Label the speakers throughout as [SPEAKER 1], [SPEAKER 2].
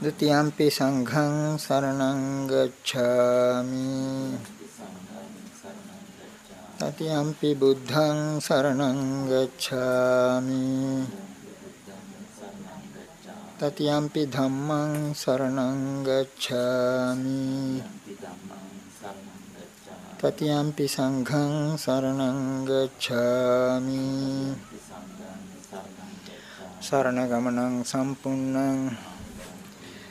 [SPEAKER 1] ဒ ුතියම්පි සංඝං සරණං ගච්ඡාමි තතියම්පි බුද්ධං සරණං ගච්ඡාමි තතියම්පි ධම්මං සරණං ගච්ඡාමි තතියම්පි සංඝං සරණං ගච්ඡාමි සරණ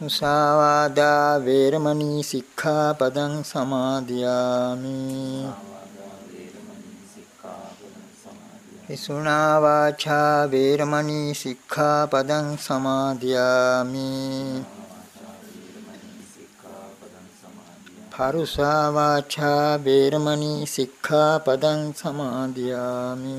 [SPEAKER 1] මුසාවාදා වේරමණී සික්ඛාපදං සමාදියාමි. විසුණා වාචා වේරමණී සික්ඛාපදං සමාදියාමි. පරුසා වාචා වේරමණී සික්ඛාපදං සමාදියාමි.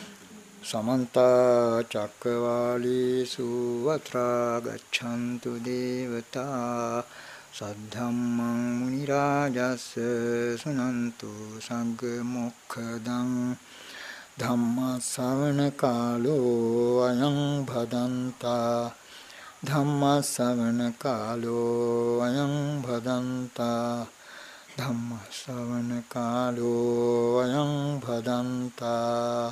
[SPEAKER 1] සමන්ත චක්කවාලීසු වත්‍රා ගච්ඡන්තු දේවතා සද්ධම්මං මුනි රාජස් සුනන්තු සංඝ මොක්ඛදං ධම්ම ශ්‍රවණ කාලෝ අයං භදන්තා ධම්ම ශ්‍රවණ කාලෝ අයං භදන්තා ධම්ම ශ්‍රවණ කාලෝ අයං භදන්තා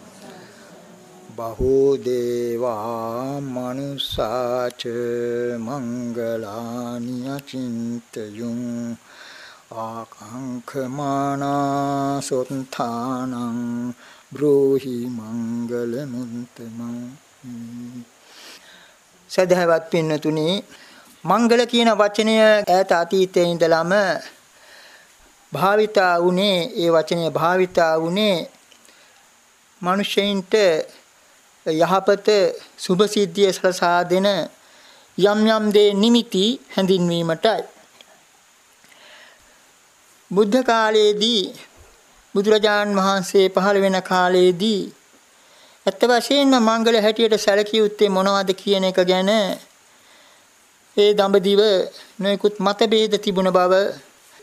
[SPEAKER 1] බහෝ දේවා මනුසාච මංගලානි අචින්තයුං ආකාංඛමානා සොත්ථානං බ්‍රෝහි මංගල මුන්තමං සදහවත් පින්නතුනි මංගල කියන වචනය ඈත අතීතයේ ඉඳලම භාවිතා වුණේ ඒ වචනය භාවිතා වුණේ මිනිසෙයින්ට යහපත සුභ සිද්ධිය සලසා දෙන යම් යම් දේ නිමිති හැඳින්වීමටයි බුද්ධ කාලයේදී බුදුරජාන් වහන්සේ පහළ වෙන කාලයේදී ඇත්ත වශයෙන්ම මංගල හැටියට සැලකිය යුත්තේ මොනවද කියන එක ගැන ඒ දඹදිව නොයෙකුත් මතභේද තිබුණ බව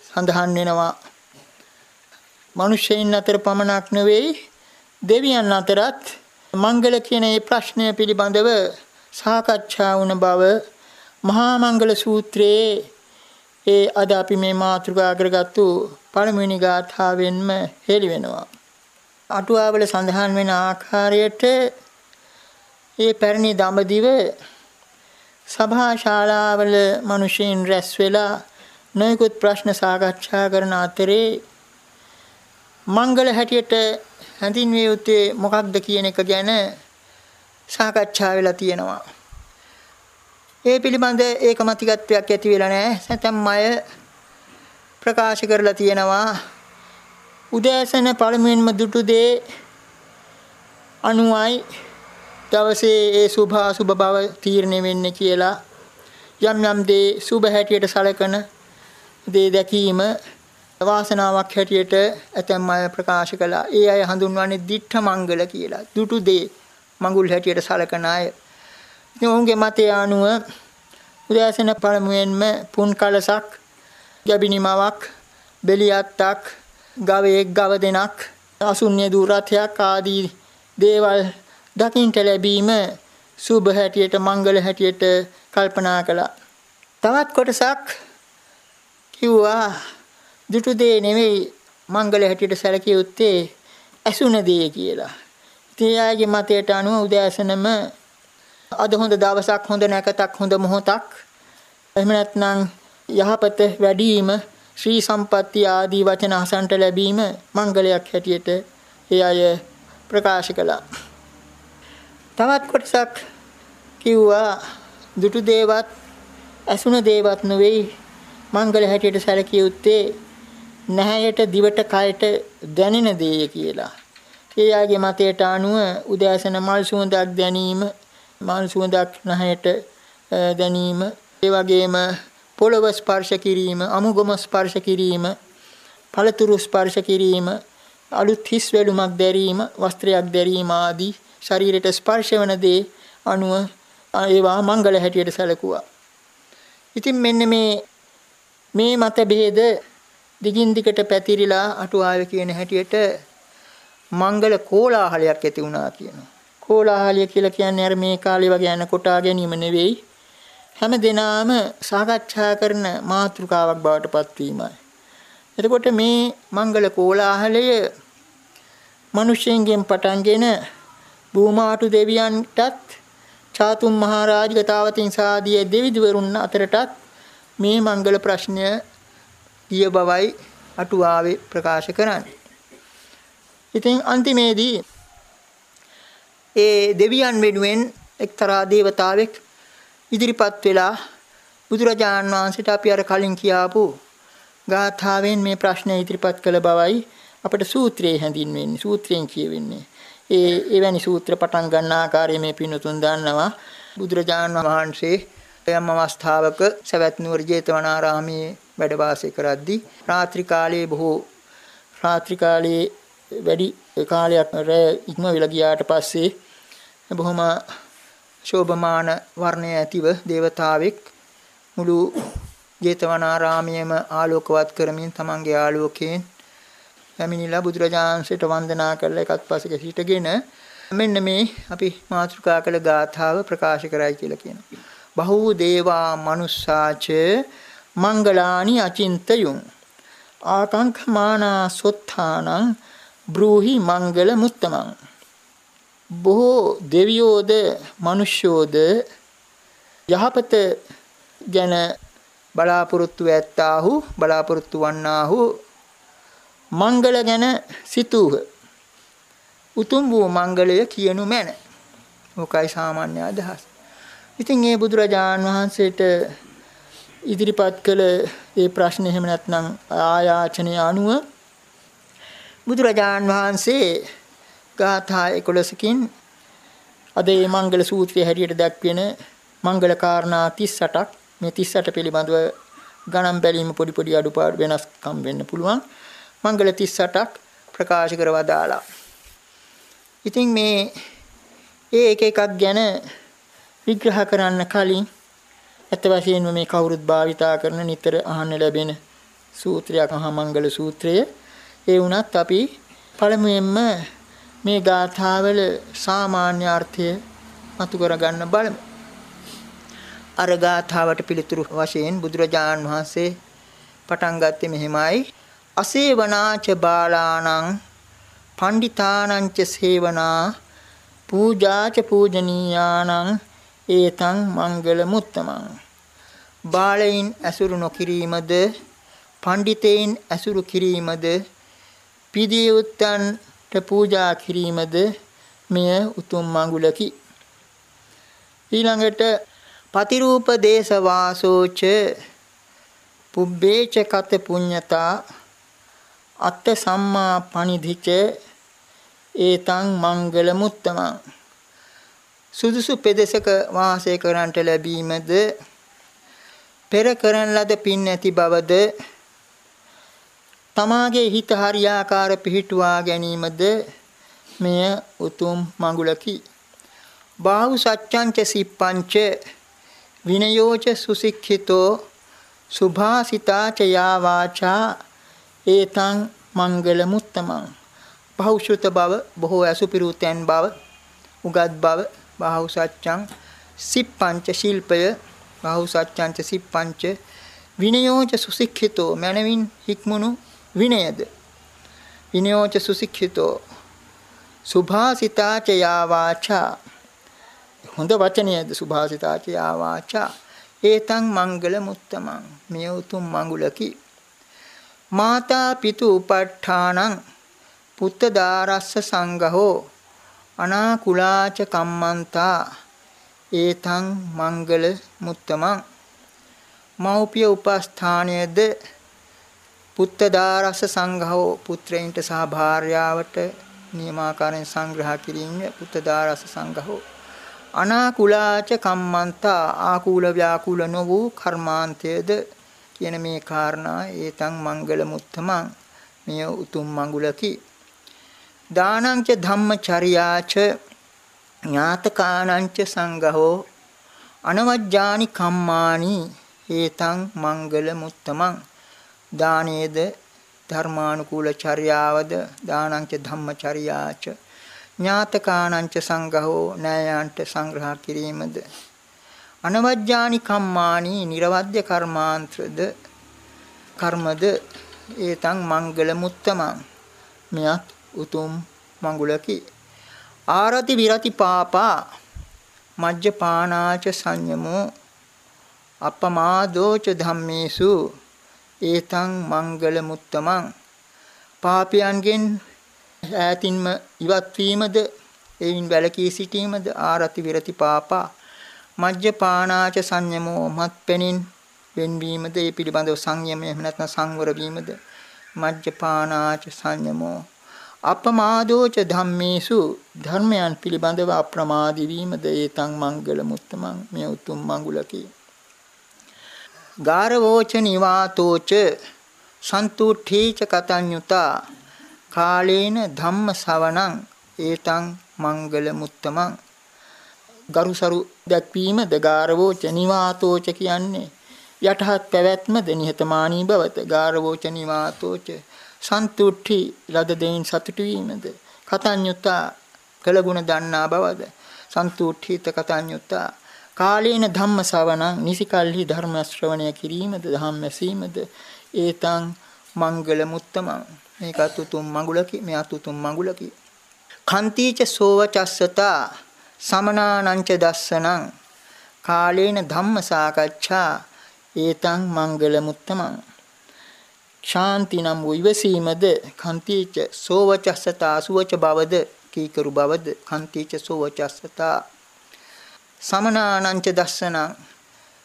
[SPEAKER 1] සඳහන් වෙනවා. මිනිසෙයින් අතර පමණක් නෙවෙයි දෙවියන් අතරත් මංගල කියන මේ ප්‍රශ්නය පිළිබඳව සාකච්ඡා වුණ බව මහා මංගල සූත්‍රයේ ඒ අද අපි මේ මාතෘකා කරගත්තු පළමුවෙනි ගාථාවෙන්ම හෙළි වෙනවා. අටුවාවල සඳහන් වෙන ආකාරයට ඒ පැරණි දඹදිව සභා ශාලාවල මිනිසෙන් රැස් වෙලා නොයෙකුත් ප්‍රශ්න සාකච්ඡා කරන අතරේ මංගල හැටියට හැඳින්විය යුත්තේ මොකක්ද කියන එක ගැන සාකච්ඡා වෙලා තියෙනවා. ඒ පිළිබඳ ඒකමතිකත්වයක් ඇති වෙලා නැහැ. සතම් අය ප්‍රකාශ කරලා තියෙනවා. උදෑසන පළමුවෙන්ම දුටු දේ අනුයි දවසේ ඒ සුභ අසුභ බව තීරණය වෙන්නේ කියලා යම් යම් දේ සුභ හැටියට සැලකන දේ දැකීම වාසනාවක් හැටියට ඇතැම් අය ප්‍රකාශ කළා. ඒ අය හඳුන්වන්නේ දිඨ මංගල කියලා. දුටු දේ මඟුල් හැටියට සලකන අය. ඉතින් ඔවුන්ගේ මතය අනුව උදෑසන පළමුවෙන්ම පුන් කලසක්, ගැබිනිමාවක්, බෙලියත්තක්, ගවයෙක් ගව දෙනක්, අසුන්‍ය දුරතයක් ආදී දේවල් දකින්ට ලැබීම සුබ හැටියට මංගල හැටියට කල්පනා කළා. තවත් කොටසක් කිව්වා දුටු දේ නෙවෙයි මංගල හැටියට සැලකිය යුත්තේ ඇසුන දේ කියලා. තියාගේ මතයට අනුව උදෑසනම අද හොඳ දවසක් හොඳ නැකතක් හොඳ මොහොතක් එහෙම නැත්නම් යහපත වැඩිම ශ්‍රී සම්පත්තිය ආදී වචන අසන්ට ලැබීම මංගලයක් හැටියට ඒ අය ප්‍රකාශ කළා. තවත් කොටසක් කිව්වා දුටු දේවත් ඇසුන දේවත් නෙවෙයි මංගල හැටියට සැලකිය යුත්තේ නැහැයට දිවට කයට දැනෙන දේය කියලා. ඒ ආගේ මතයට අනුව උදෑසන මල් සුවඳක් දැනීම මල් සුවඳක් නැහැට දැනීම ඒ වගේම පොළව ස්පර්ශ කිරීම අමුගම ස්පර්ශ කිරීම පළතුරු ස්පර්ශ කිරීම අලුත් හිස් වැලුමක් දැරීම වස්ත්‍රයක් දැරීම ආදී ශරීරයට ස්පර්ශ වන දේ අනුව ඒවා මංගල හැටියට සැලකුවා. ඉතින් මෙන්න මේ මේ මත ભેද දිගින් දිගට පැතිරිලා අටුවාවේ කියන හැටියට මංගල කෝලාහලයක් ඇති වුණා කියනවා. කෝලාහලය කියලා කියන්නේ අර මේ කාලේ වගේ යන කොටා ගැනීම නෙවෙයි. හැම දිනාම සාකච්ඡා කරන මාතෘකාවක් බවට පත්වීමයි. එතකොට මේ මංගල කෝලාහලය මිනිසෙන්ගෙන් පටන්ගෙන භූමාටු දෙවියන්ටත් චාතුම් මහරජ ගතාවතින් සාදී දෙවිදවරුන් අතරටත් මේ මංගල ප්‍රශ්නය ගිය බවයි අටුවාවේ ප්‍රකාශ කරන්නේ. ඉතින් අන්තිමේදී ඒ දෙවියන් වෙනුවෙන් එක්තරා දේවතාවෙක් ඉදිරිපත් වෙලා බුදුරජාණන් වහන්සේට අපි අර කලින් කියාපු ගාථාවෙන් මේ ප්‍රශ්නය ඉදිරිපත් කළ බවයි අපිට සූත්‍රයේ හැඳින්වෙන්නේ සූත්‍රයෙන් කියවෙන්නේ. ඒ එවැනි සූත්‍ර පටන් ගන්න ආකාරය මේ පින්නතුන් දන්නවා. බුදුරජාණන් වහන්සේ යම් අවස්ථාවක සවැත් නුවර ජේතවනාරාමයේ වැඩ වාසය කරද්දී රාත්‍රී කාලයේ බොහෝ රාත්‍රී කාලයේ වැඩි කාලයක් රැ ඉක්ම වෙලා ගියාට පස්සේ බොහොම ශෝභමාන වර්ණය ඇතිව දේවතාවෙක් මුළු ජේතවනාරාමයේම ආලෝකවත් කරමින් තමන්ගේ ආලෝකයෙන් පැමිණිලා බුදුරජාණන්සේට වන්දනා කරලා එකත් පස්සක හිටගෙන මෙන්න මේ අපි මාතෘකා කළ ගාථාව ප්‍රකාශ කරයි කියලා කියනවා. බහූ දේවා මනුස්සාච මංගලානි අචින්තයුං ආකංකමානා සොත්තානං බ්‍රූහි මංගල මුත්තමං. බොහෝ දෙවියෝද මිනිස්යෝද යහපත ගැන බලාපොරොත්තු ඇත්තාහු බලාපොරොත්තු වන්නාහු මංගල ගැන සිතූහ. උතුම් වූ මංගලය කියනු මැන. ඕකයි සාමාන්‍ය අදහස්. ඉතින් ඒ බුදුරජාන් වහන්සේට ඉදිරිපත් කළ ඒ ප්‍රශ්න එහෙම නැත්නම් ආයාචනය අනුව බුදුරජාන් වහන්සේ ගාථා 11කින් අද මේ මංගල සූත්‍රයේ හැටියට දක්වන මංගල කාරණා 38ක් මේ 38 පිළිබඳව ගණන් බැලීම පොඩි පොඩි අඩුපාඩු වෙනස්කම් වෙන්න පුළුවන්. මංගල 38ක් ප්‍රකාශ කරවදාලා ඉතින් මේ ඒ එක එකක් ගැන විග්‍රහ කරන්න කලින් ඇත්ත වශයෙන්ම මේ කවුරුත් භාවිතා කරන නිතර අහන්න ලැබෙන සූත්‍රයක් මහා මංගල සූත්‍රය ඒ වුණත් අපි පළමුවෙන්ම මේ ගාථාවල සාමාන්‍ය අර්ථය මතු කරගන්න බලමු. අර ගාථාවට පිළිතුරු වශයෙන් බුදුරජාණන් වහන්සේ පටන් ගත්තේ මෙහිමයි අසේවනාච බාලාණං පණ්ඩිතානංච සේවනා පූජාච පූජනීයානං ඒතං මංගල මුත්තමං. බාලයින් ඇසුරු නොකිරීමද පණ්ඩිතයින් ඇසුරු කිරීමද පිදියුත්තන්ට පූජා කිරීමද මෙය උතුම් මඟුලකි. ඊළඟට පතිරූප දේශ වාසෝච පුබ්බේච කත පුඤ්ඤතා අත්ත සම්මා පනිධිච ඒතං මංගල මුත්තමං. සුදුසු පෙදෙසක වාසය කරන්නට ලැබීමද? පෙර කරන ලද පින් ඇති බවද? තමාගේ හිත හරියාකාර පිහිටුවා ගැනීමද? මෙය උතුම් මඟුලකි. බාහු සච්ඡංච සිප්පංච විනයෝච සුසික්ඛිතෝ සුභාසිතාච යා වාචා ඒතං මංගල මුත්තමං. බහුශෘත බව බොහෝ අසුපිරුතෙන් බව උගත් බව බාහු සච්ඡං සිප්පංච ශිල්පය බාහු සච්ඡංච සිප්පංච විනයෝච සුසික්ඛිතෝ මනවින් හික්මුණු විනයද? විනයෝච සුසික්ඛිතෝ සුභාසිතාච යා වාචා හොඳ වචනයද සුභාසිතාච යා වාචා ඒතං මංගල මුත්තමං මෙය උතුම් මඟුලකි. මාතා පිතු උපට්ඨානං පුත්ත දාරස්ස සංඝහෝ අනාකුලාච කම්මන්තා ඒතං මංගල මුත්තමං. මෞපිය උපස්ථානයේද පුත්තදාරස සංඝහෝ පුත්‍රයින්ට සහ භාර්යාවට නියමාකාරයෙන් සංග්‍රහ කිරීම පුත්තදාරස සංඝහෝ. අනාකුලාච කම්මන්තා ආකූල ව්‍යාකූල නො වූ කර්මාන්තයේද කියන මේ කාරණා ඒතං මංගල මුත්තමං. මෙය උතුම් මඟුලකි. දානංච ධම්මචර්යාච ඥාතකානංච සංඝහෝ අනවජ්ජානි කම්මානි ඒතං මංගල මුත්තමං. දානයේද ධර්මානුකූල චර්යාවද? දානංච ධම්මචර්යාච ඥාතකානංච සංඝහෝ නෑයන්ට සංග්‍රහ කිරීමද? අනවජ්ජානි කම්මානි නිර්වද්‍ය කර්මාන්ත්‍රද? කර්මද? ඒතං මංගල මුත්තමං. මෙයත් උතුම් මඟුලකි. ආරති විරති පාපා මජ්ජපානාච සංයමෝ අපමාදෝච ධම්මේසු ඒතං මංගල මුත්තමං. පාපයන්ගෙන් ඈතින්ම ඉවත් වීමද එයින් වැළකී සිටීමද ආරති විරති පාපා මජ්ජපානාච සංයමෝ මත්පෙනින් වෙන්වීමද ඒ පිළිබඳව සංයමය එහෙම නැත්නම් සංවර වීමද මජ්ජපානාච සංයමෝ අපමාදෝච ධම්මේසු ධර්මයන් පිළිබඳව අප්‍රමාදී වීමද ඒතං මංගල මුත්තමං මේ උතුම් මඟුලකි. ගාරවෝච නිවාතෝච සන්තුට්ඨීච කතඤ්ඤුතා කාලේන ධම්ම ශවණං ඒතං මංගල මුත්තමං. ගරුසරු දැක්වීමද ගාරවෝච නිවාතෝච කියන්නේ යටහත් පැවැත්මද නිහතමානී බවත ගාරවෝච නිවාතෝච සන්තුට්ඨි ලද දෙයින් සතුටු වීමද? කතඤ්ඤුතා කළගුණ දන්නා බවද? සන්තුට්ඨිත කතඤ්ඤුතා කාලේන ධම්ම ශවණං නිසිකල්හි ධර්ම ශ්‍රවණය කිරීමද ධම්ම ඇසීමද? ඒතං මංගල මුත්තමං. මේකත් උතුම් මඟුලකි මෙයත් උතුම් මඟුලකි. කන්තිච සෝවචස්සතා සමනානංච දස්සනං. කාලේන ධම්ම සාකච්ඡා. ඒතං මංගල මුත්තමං. ශාන්ති නම් වූ ඉවසීමද කන්තිච සෝවචස්සතා සුවච බවද? කීකරු බවද? කන්තිච සෝවචස්සතා. සමනානංච දස්සන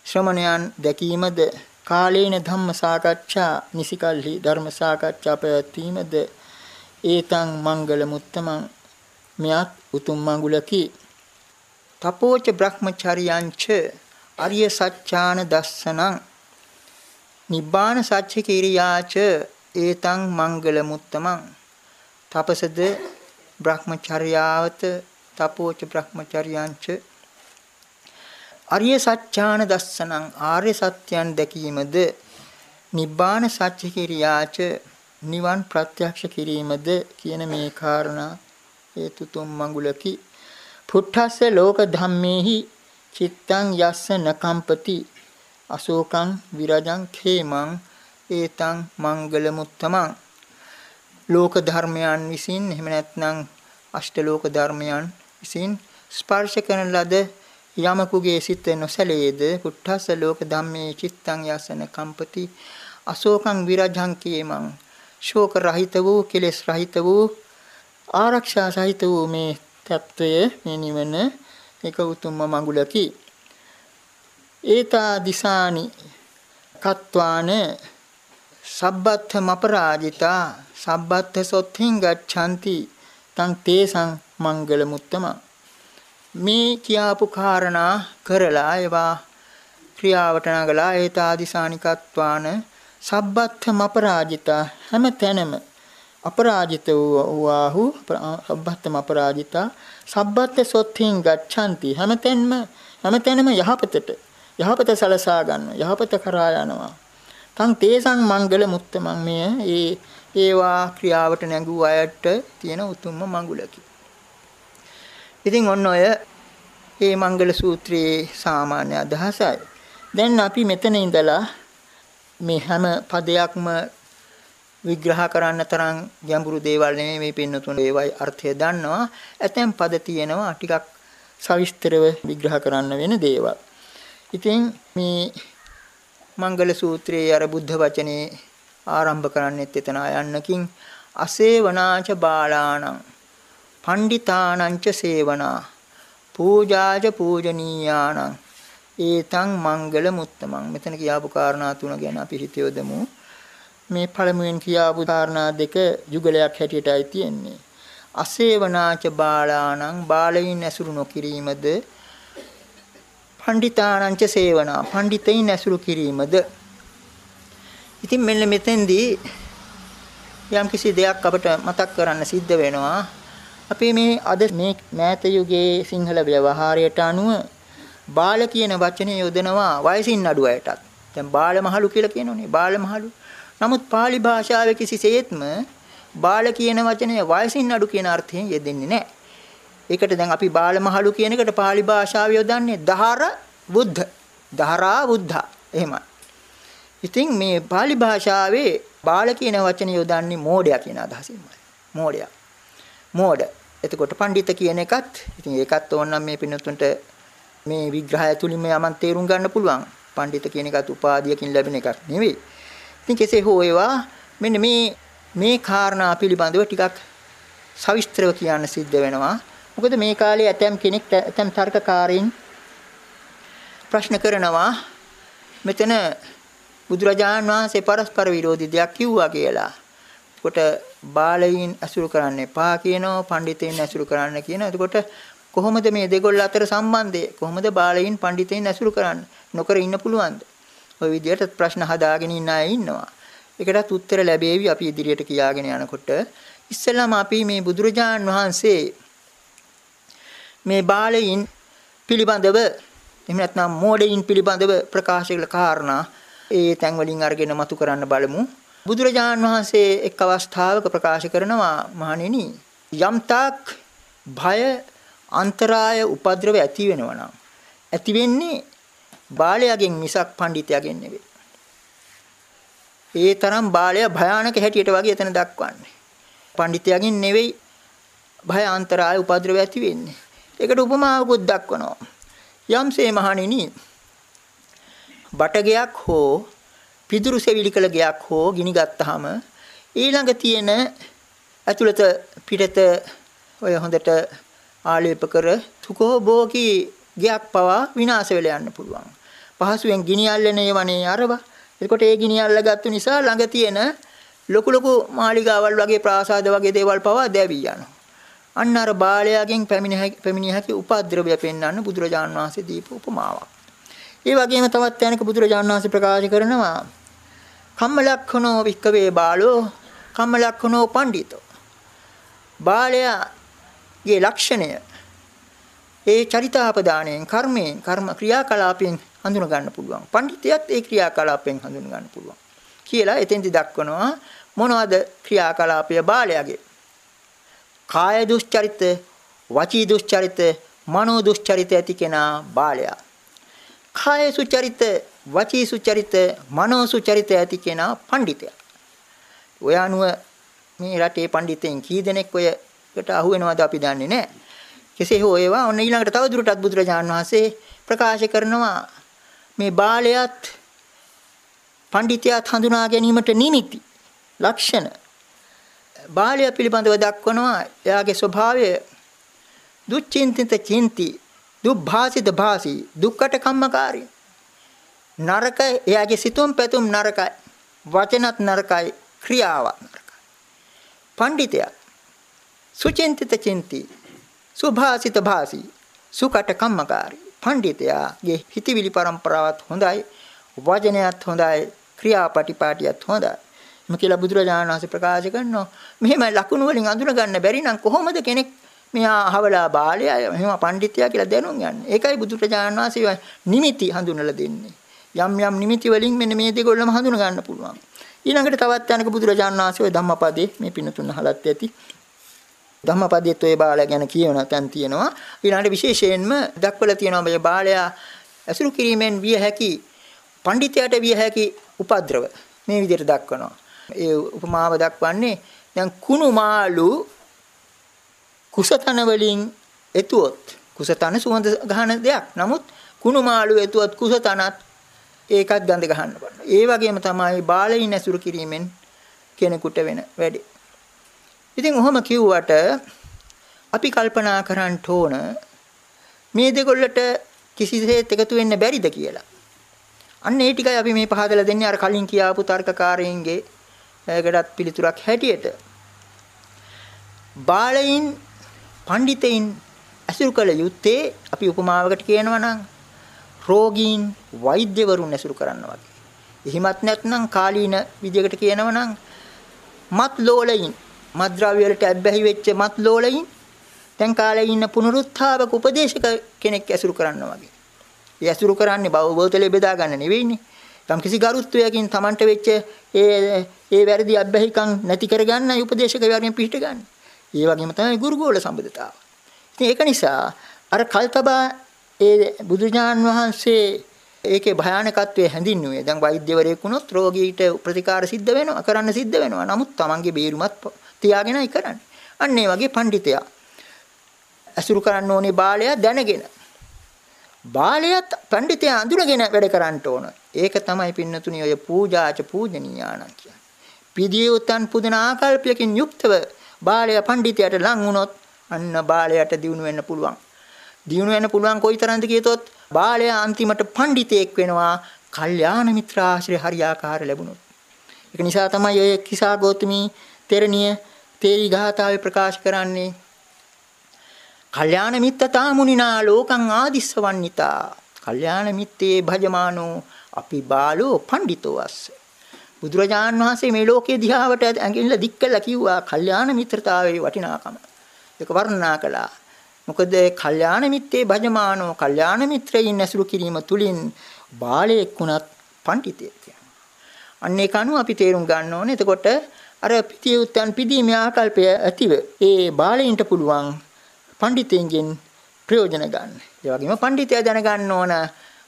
[SPEAKER 1] ශ්‍රමණයන් දැකීමද? කාලේන ධම්ම සාකච්ඡා නිසිකල්හි ධර්ම සාකච්ඡා පැවැත්වීමද? ඒතං මංගල මුත්තමං මෙයත් උතුම් මඟුලකි. තපෝච බ්‍රහ්මචරියංච අරිය සත්‍යාන දස්සනං නිබ්බාන සත්‍ය කිරියාච ඒතං මංගල මුත්තමං. තපසද බ්‍රහ්මචර්යාවත තපෝච බ්‍රහ්මචර්යංච. අරිය සත්‍යාන දස්සනං ආර්ය සත්‍යයන් දැකීමද නිබ්බාන සත්‍ය කිරියාච නිවන් ප්‍රත්‍යක්ෂ කිරීමද කියන මේ කාරණා හේතු තුන් මඟුලකි. පුට්ඨස්ස ලෝක ධම්මේහි චිත්තං යස්ස නකම්පති අශෝකං විරජං ඛේමං ඒතං මංගල මුත්තමං ලෝක ධර්මයන් විසින් එහෙම නැත්නම් අෂ්ටලෝක ධර්මයන් විසින් ස්පර්ශ කරන ලද යමකුගේ සිත නොසැලේද? පුට්ඨස ලෝක ධම්මේ චිත්තං යසන කම්පති. අශෝකං විරජං කේමං ශෝක රහිත වූ කෙලෙස් රහිත වූ ආරක්ෂා සහිත වූ මේ තත්වය මේ නිවන එක උතුම්ම මඟුලකි. ඒතා දිසානි කත්වාන සබ්බත්ථ මපරාජිතා සබ්බත්ථ සොත්ථින් ගච්ඡanti තං තේසං මංගල මුත්තම මේ කියාපු කාරණා කරලා ඒවා ක්‍රියාවට නගලා ඒතාදිසානිකත්වාන සබ්බත්ථ මපරාජිතා හැම තැනම අපරාජිත වූහු සබ්බත්ථම අපරාජිතා සබ්බත්ථ සොත්ථින් ගච්ඡanti හැමතැනම හැමතැනම යහපතට. යහපත සලසා ගන්න යහපත කරා යනවා තං තේසං මංගල මුත්තමන් මෙය ඒ ඒවා ක්‍රියාවට නැඟූ අයට තියෙන උතුම්ම මඟුලකි. ඉතින් ඔන්න ඔය මේ මංගල සූත්‍රයේ සාමාන්‍ය අදහසයි. දැන් අපි මෙතන ඉඳලා මේ හැම පදයක්ම විග්‍රහ කරන්න තරම් ගැඹුරු දේවල් නෙමෙයි මේ පින්නතුන් ඒවයි අර්ථය දන්නවා. ඇතැම් පද තියෙනවා ටිකක් සවිස්තරව විග්‍රහ කරන්න වෙන දේවල්. ඉතින් මේ මංගල සූත්‍රයේ අර බුද්ධ වචනේ ආරම්භ කරන්නෙත් එතන යන්නකින් අසේවනාච බාලාණං පණ්ඩිතානංච සේවනා පූජාජ පූජනීයාණං ඒතං මංගල මුත්තමං. මෙතන කියාපු කාරණා තුන ගැන අපි හිතියොදමු. මේ පළමුවෙන් කියාපු කාරණා දෙක යුගලයක් හැටියටයි තියෙන්නේ. අසේවනාච බාලාණං බාලයින් ඇසුරු නොකිරීමද පණ්ඩිතානංච සේවනා පණ්ඩිතයින් ඇසුරු කිරීමද? ඉතින් මෙන්න මෙතෙන්දී යම් කිසි දෙයක් අපට මතක් කරන්න සිද්ධ වෙනවා. අපි මේ අද මේ මෑත යුගයේ සිංහල ව්‍යවහාරයට අනුව බාල කියන වචනේ යොදනවා වයසින් අඩු අයටත්. දැන් බාලමහලු කියලා කියනෝනේ බාලමහලු. නමුත් pāli භාෂාවේ කිසිසේත්ම බාල කියන වචනේ වයසින් අඩු කියන අර්ථයෙන් යෙදෙන්නේ නැහැ. ඒකට දැන් අපි බාලමහලු කියන එකට pāli භාෂාව යොදන්නේ දහර බුද්ධ. දහරා බුද්ධා. එහෙමයි. ඉතින් මේ pāli භාෂාවේ බාල කියන වචනේ යොදන්නේ මෝඩයා කියන අදහසින්මයි. මෝඩයා. මෝඩ. එතකොට පඬිත කියන එකත් ඉතින් ඒකත් ඕනනම් මේ පින්නතුන්ට මේ විග්‍රහය තුලින්ම යමන් තේරුම් ගන්න පුළුවන්. පඬිත කියන එකත් උපාධියකින් ලැබෙන එකක් නෙවෙයි. ඉතින් කෙසේ හෝ ඒවා මෙන්න මේ මේ කාරණා පිළිබඳව ටිකක් සවිස්තරව කියන්න සිද්ධ වෙනවා. මොකද මේ කාලේ ඇතම් කෙනෙක් ඇතම් තර්කකාරීන් ප්‍රශ්න කරනවා මෙතන බුදුරජාණන් වහන්සේ පරස්පර විරෝධී දෙයක් කිව්වා කියලා. කොට බාලයින් අසුරු කරන්න එපා කියනවා, පඬිතෙන් අසුරු කරන්න කියනවා. එතකොට කොහොමද මේ දෙගොල්ල අතර සම්බන්ධය? කොහොමද බාලයින් පඬිතෙන් අසුරු කරන්න නොකර ඉන්න පුළුවන්ද? ওই විදිහට ප්‍රශ්න හදාගෙන ඉන්න අය ඉන්නවා. ඒකටත් උත්තර ලැබෙවි අපි ඉදිරියට කියාගෙන යනකොට ඉස්සෙල්ලාම අපි මේ බුදුරජාණන් වහන්සේ මේ බාලයින් පිළිබඳව එහෙම නැත්නම් මෝඩයින් පිළිබඳව ප්‍රකාශ කළ කාරණා ඒ තැන් වලින් අරගෙන මතු කරන්න බලමු. බුදුරජාණන් වහන්සේ එක් අවස්ථාවක ප්‍රකාශ කරනවා මහණෙනි යම්තාක් භය අන්තරාය උපද්‍රව ඇති වෙනවා නම් ඇති වෙන්නේ බාලයාගෙන් මිසක් පඬිතයාගෙන් නෙවෙයි. ඒ තරම් බාලයා භයානක හැටියට වගේ එතන දක්වන්නේ. පඬිතයාගෙන් නෙවෙයි භය අන්තරාය උපද්‍රව ඇති වෙන්නේ. ඒකට උපමාවකුත් දක්වනවා. යම්සේ මහණෙනි බටගයක් හෝ පිදුරු සෙවිලි කළ ගයක් හෝ ගිනි ගත්තාම ඊළඟ තියෙන ඇතුළත පිටත ඔය හොඳට ආලේප කර සුකෝ බෝකි ගයක් පවා විනාශ වෙලා යන්න පුළුවන්. පහසුවෙන් ගිනි අල්ලන ඒවනේ අරව. එතකොට ඒ ගිනි අල්ලගත්තු නිසා ළඟ තියෙන ලොකු ලොකු මාලිගාවල් වගේ ප්‍රාසාද වගේ දේවල් පවා දැවි යනවා. අන්න අර බාලයාගෙන් පැමිණිය හැකි උපද්‍රවය පෙන්වන්න බුදුරජාන් වහන්සේ දීපු උපමාවක්. ඒ වගේම තවත් තැනක බුදුරජාන් වහන්සේ ප්‍රකාශ කරනවා කම්මලක්ඛනෝ වික්කවේ බාලෝ කම්මලක්ඛනෝ පණ්ඩිතෝ. බාලයාගේ ලක්ෂණය ඒ චරිතාපදානයෙන් කර්මයෙන් කර්ම ක්‍රියාකලාපයෙන් හඳුන ගන්න පුළුවන්. පඬිතියත් ඒ ක්‍රියාකලාපයෙන් හඳුන ගන්න පුළුවන්. කියලා එතෙන්දි දක්වනවා මොනවද ක්‍රියාකලාපය බාලයාගේ කාය දුස්චරිත, වචී දුස්චරිත, මනෝ දුස්චරිත ඇති කෙනා බාලයා. කාය සුචරිත, වචී සුචරිත, මනෝ සුචරිත ඇති කෙනා පඬිතයා. ඔය අනුව මේ රටේ පඬිතෙන් කී දෙනෙක් ඔයකට අහු වෙනවද අපි දන්නේ නැහැ. කෙසේ හෝ ඒවා ඔන්න ඊළඟට තව දුරටත් බුදුරජාණන් වහන්සේ ප්‍රකාශ කරනවා මේ බාලයත් පඬිතියත් හඳුනා ගැනීමට නිමිති ලක්ෂණ බාලය පිළිබඳව දක්වනවා එයාගේ ස්වභාවය. දුච්චින්තිත චින්ති දුභාසිත භාසි දුක්කට කම්මකාරී. නරක එයාගේ සිතුම් පැතුම් නරකයි. වචනත් නරකයි ක්‍රියාවත් නරකයි. පඬිතයා සුචින්තිත චින්ති සුභාසිත භාසි සුකට කම්මකාරී. පඬිතයාගේ හිතවිලි પરම්පරාවත් හොඳයි වචනයත් හොඳයි ක්‍රියාපටිපාටියත් හොඳයි. එම කියලා බුදුරජාණන් වහන්සේ ප්‍රකාශ කරනවා මෙහෙම ලකුණු වලින් අඳුන ගන්න බැරි නම් කොහොමද කෙනෙක් මෙහා අහවලා බාලයා මෙහෙම පඬිත්‍යා කියලා දැනුම් ගන්න. ඒකයි බුදුරජාණන් වහන්සේ නිමිති හඳුනලා දෙන්නේ. යම් යම් නිමිති වලින් මෙන්න මේ දෙකොල්ලම හඳුන ගන්න පුළුවන්. ඊළඟට තවත් යනක බුදුරජාණන් වහන්සේ ධම්මපදයේ මේ පිනතුන් අහලත් ඇති. ධම්මපදයේත් ඔය බාලයා ගැන කියවන තැන් තියෙනවා. ඊළඟට විශේෂයෙන්ම දක්වලා තියෙනවා මේ බාලයා ඇසුරු කිරීමෙන් විය හැකි පඬිතයාට විය හැකි උපද්‍රව මේ විදිහට දක්වනවා. ඒ උපමාව දක්වන්නේ දැන් කුණු මාළු කුසතන වලින් එතුවොත් කුසතන සුවඳ ගහන දෙයක්. නමුත් කුණු මාළු එතුවත් කුසතනත් ඒකත් ගඳ ගහන්න බෑ. ඒ වගේම තමයි බාලයින් ඇසුරු කිරීමෙන් කෙනෙකුට වෙන වැඩේ. ඉතින් ඔහොම කිව්වට අපි කල්පනා කරන්න ඕන මේ දෙකොල්ලට කිසිසේත් එකතු වෙන්න බැරිද කියලා. අන්න ඒ ටිකයි අපි මේ පහදලා දෙන්නේ අර කලින් කියාපු තර්කකාරයින්ගේ ඒකටත් පිළිතුරක් හැටියට බාලයින් පඬිතයින් ඇසුරු කළ යුත්තේ අපි උපමාවකට කියනවා නම් රෝගීන් වෛද්‍යවරුන් ඇසුරු කරන්න වගේ. එහිමත් නැත්නම් කාලීන විදියකට කියනවා නම් මත් ලෝලයින් මත්ද්‍රව්‍ය වලට ඇබ්බැහි වෙච්ච මත් ලෝලයින් දැන් කාලේ ඉන්න පුනරුත්ථාපක උපදේශක කෙනෙක් ඇසුරු කරන්න වගේ. ඒ ඇසුරු කරන්නේ බෞද්ධලේ බෙදා ගන්න නෙවෙයිනේ. යම් කිසි ගරුත්වයකින් Tamanට වෙච්ච ඒ ඒ වැරදි අබ්බැහිකම් නැති කරගන්නයි උපදේශක වර්ගයෙන් පිහිට ගන්න. ඒ වගේම තමයි ගුරුගෝල සම්බන්ධතාව. ඉතින් ඒක නිසා අර කල්තබා ඒ බුදුජාන් වහන්සේ ඒකේ භයානකත්වය හැඳින්නුවේ. දැන් වෛද්‍යවරයෙක් වුණොත් රෝගීට ප්‍රතිකාර සිද්ධ වෙනවා, කරන්න සිද්ධ වෙනවා. නමුත් Tamanගේ බේරුමත් තියාගෙනයි කරන්නේ. අන්න ඒ වගේ පඬිතයා අසුරු කරන්න ඕනේ බාලයා දැනගෙන බාලයත් පඬිතයා අඳුනගෙන වැඩ කරන්න ඕන. ඒක තමයි පින්නතුනි ඔය පූජාච පූජනීයාණන් කියන්නේ. පිදිය උතන් පුදන ආකල්පයකින් යුක්තව බාලය පඬිතයාට ලං වුණොත් අන්න බාලයට දිනු වෙන්න පුළුවන්. දිනු වෙන්න පුළුවන් කොයිතරම්ද කියතොත් බාලය අන්තිමට පඬිතෙක් වෙනවා. කල්යාණ මිත්‍ර ආශ්‍රය හරියාකාර ලැබුණොත්. ඒක නිසා තමයි ඔය කිසා ගෞතමී තෙරණිය තේරි ගාථාවේ ප්‍රකාශ කරන්නේ කල්යාණ මිත්තතා මුනිනා ලෝකං ආදිස්සවන්නිතා කල්යාණ මිත්තේ භජමානෝ අපි බාලෝ පඬිතෝ අස්ස. බුදුරජාන් වහන්සේ මේ ලෝකයේ දිහාවට ඇඟිල්ල දික් කළා කිව්වා කල්යාණ මිත්‍රතාවයේ වටිනාකම. ඒක වර්ණනා කළා. මොකද කල්යාණ මිත්තේ භජමානෝ කල්යාණ මිත්‍රයින් ඇසුරු කිරීම තුලින් බාලයෙක් වුණත් පඬිතෙක් වෙනවා අන්න ඒක අනුව අපි තේරුම් ගන්න ඕනේ. එතකොට අර පිටිය උත්යන් පිදීමේ ආකල්පය ඇතිව ඒ බාලයින්ට පුළුවන් පඬිතෙන්ගෙන් ප්‍රයෝජන ගන්න. ඒ වගේම පඬිතයා දැනගන්න ඕන.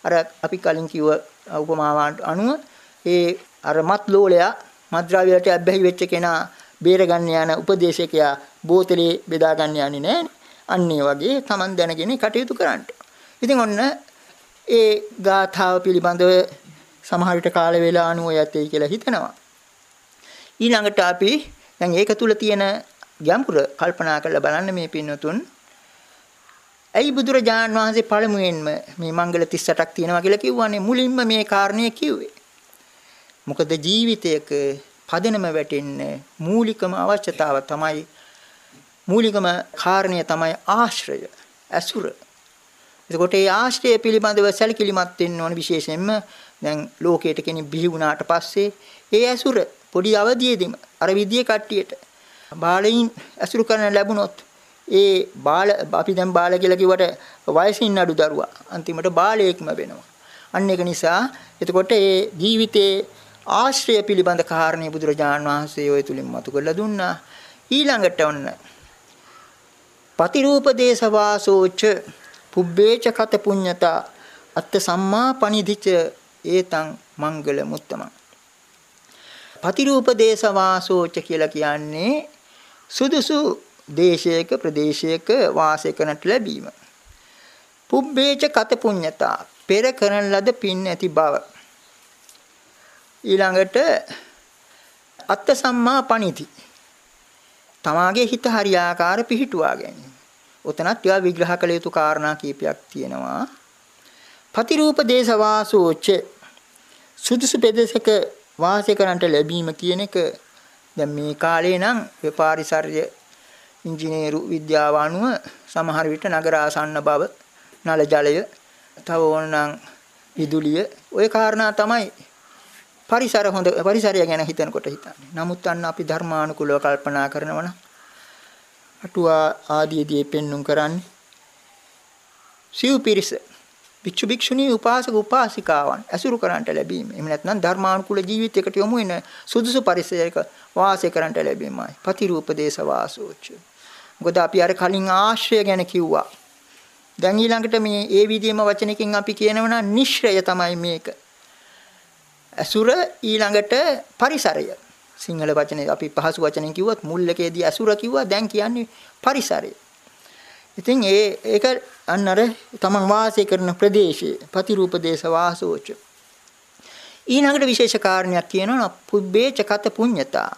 [SPEAKER 1] අර අපි කලින් කිව්ව උපමාවට අනුව ඒ අර මත් ලෝලයා මත්ද්‍රව්‍යයට අබ්බැහි වෙච්ච කෙනා බේරගන්න යන උපදේශකයා බෝතලේ බෙදා ගන්න යන්නේ නැහැ. අන්න ඒ වගේ Taman දැනගෙන කටයුතු කරන්න. ඉතින් ඔන්න ඒ ගාථාව පිළිබඳව සමහර විට කාල වේලා අනුව යතේ කියලා හිතනවා. ඊළඟට අපි දැන් ඒක තුල තියෙන ගැඹුර කල්පනා කරලා බලන්න මේ පින්නතුන් ඇයි බුදුරජාණන් වහන්සේ පළමුවෙන්ම මේ මංගල 38ක් තියෙනවා කියලා කිව්වනේ මුලින්ම මේ කාරණේ කිව්වේ. මොකද ජීවිතයක පදනම වැටෙන්න මූලිකම අවශ්‍යතාව තමයි මූලිකම කාරණය තමයි ආශ්‍රය, ඇසුර. එතකොට ඒ ආශ්‍රය පිළිබඳව සැලකිලිමත් වෙන්න ඕන විශේෂයෙන්ම දැන් ලෝකයට කෙනෙක් බිහි වුණාට පස්සේ ඒ ඇසුර පොඩි අවදියේදීම අර විදිය කට්ටියට බාලයින් ඇසුරු කරන ලැබුණොත් ඒ බාල අපි දැන් බාල කියලා කිව්වට වයසින් අඩු දරුවා අන්තිමට බාලයෙක්ම වෙනවා. අන්න ඒක නිසා එතකොට ඒ ජීවිතයේ ආශ්‍රය පිළිබඳ කාරණේ බුදුරජාන් වහන්සේ ඔය තුලින් මතු කරලා දුන්නා. ඊළඟට ඔන්න පතිරූප දේශ වාසෝච පුබ්බේච කත පුඤ්ඤතා අත්ත සම්මා පනිදිච ඒතං මංගල මුත්තමං පතිරූප දේශ වාසෝච කියලා කියන්නේ සුදුසු දේශයක ප්‍රදේශයක වාසය කරන්නට ලැබීම. පුබ්බේච කත පුඤ්ඤතා පෙර කරන ලද පින් ඇති බව. ඊළඟට අත්ත සම්මා පණිති. තමාගේ හිත හරියාකාර පිහිටුවා ගැනීම. ඔතනත් ඒවා විග්‍රහ කළ යුතු කාරණා කීපයක් තියෙනවා. පතිරූප දේශ වාසෝච සුදුසු ප්‍රදේශක වාසය කරන්නට ලැබීම කියන එක දැන් මේ කාලේ නම් ව්‍යාපාරිසර්ය ඉංජිනේරු විද්‍යාව අනුව සමහර විට නගර ආසන්න බව නල ජලය තව ඕනනම් විදුලිය ওই කාරණා තමයි පරිසර හොඳ පරිසරය ගැන හිතනකොට හිතන්නේ. නමුත් අන්න අපි ධර්මානුකූලව කල්පනා කරනවා නම් අටුවා ආදීදී පෙන්눔 කරන්නේ සිව් පිරිස භික්ෂු භික්ෂුණී උපාසක උපාසිකාවන් ඇසුරු කරන්ට ලැබීම. එහෙම නැත්නම් ධර්මානුකූල ජීවිතයකට යොමු වෙන සුදුසු පරිසරයක වාසය කරන්ට ලැබීමයි. පතිරූපදේශ වාසෝච්චය මොකද අපි අර කලින් ආශ්‍රය ගැන කිව්වා. දැන් ඊළඟට මේ ඒ විදිහම වචනකින් අපි කියනවා නිශ්‍රය තමයි මේක. ඇසුර ඊළඟට පරිසරය. සිංහල වචනේ අපි පහසු වචනෙන් කිව්වොත් මුල් එකේදී ඇසුර කිව්වා දැන් කියන්නේ පරිසරය. ඉතින් ඒ ඒක අන්න අර තමන් වාසය කරන ප්‍රදේශයේ ප්‍රතිරූප දේශ වාසෝච. ඊළඟට විශේෂ කාරණයක් කියනවා පුබ්බේච කත පුඤ්ඤතා.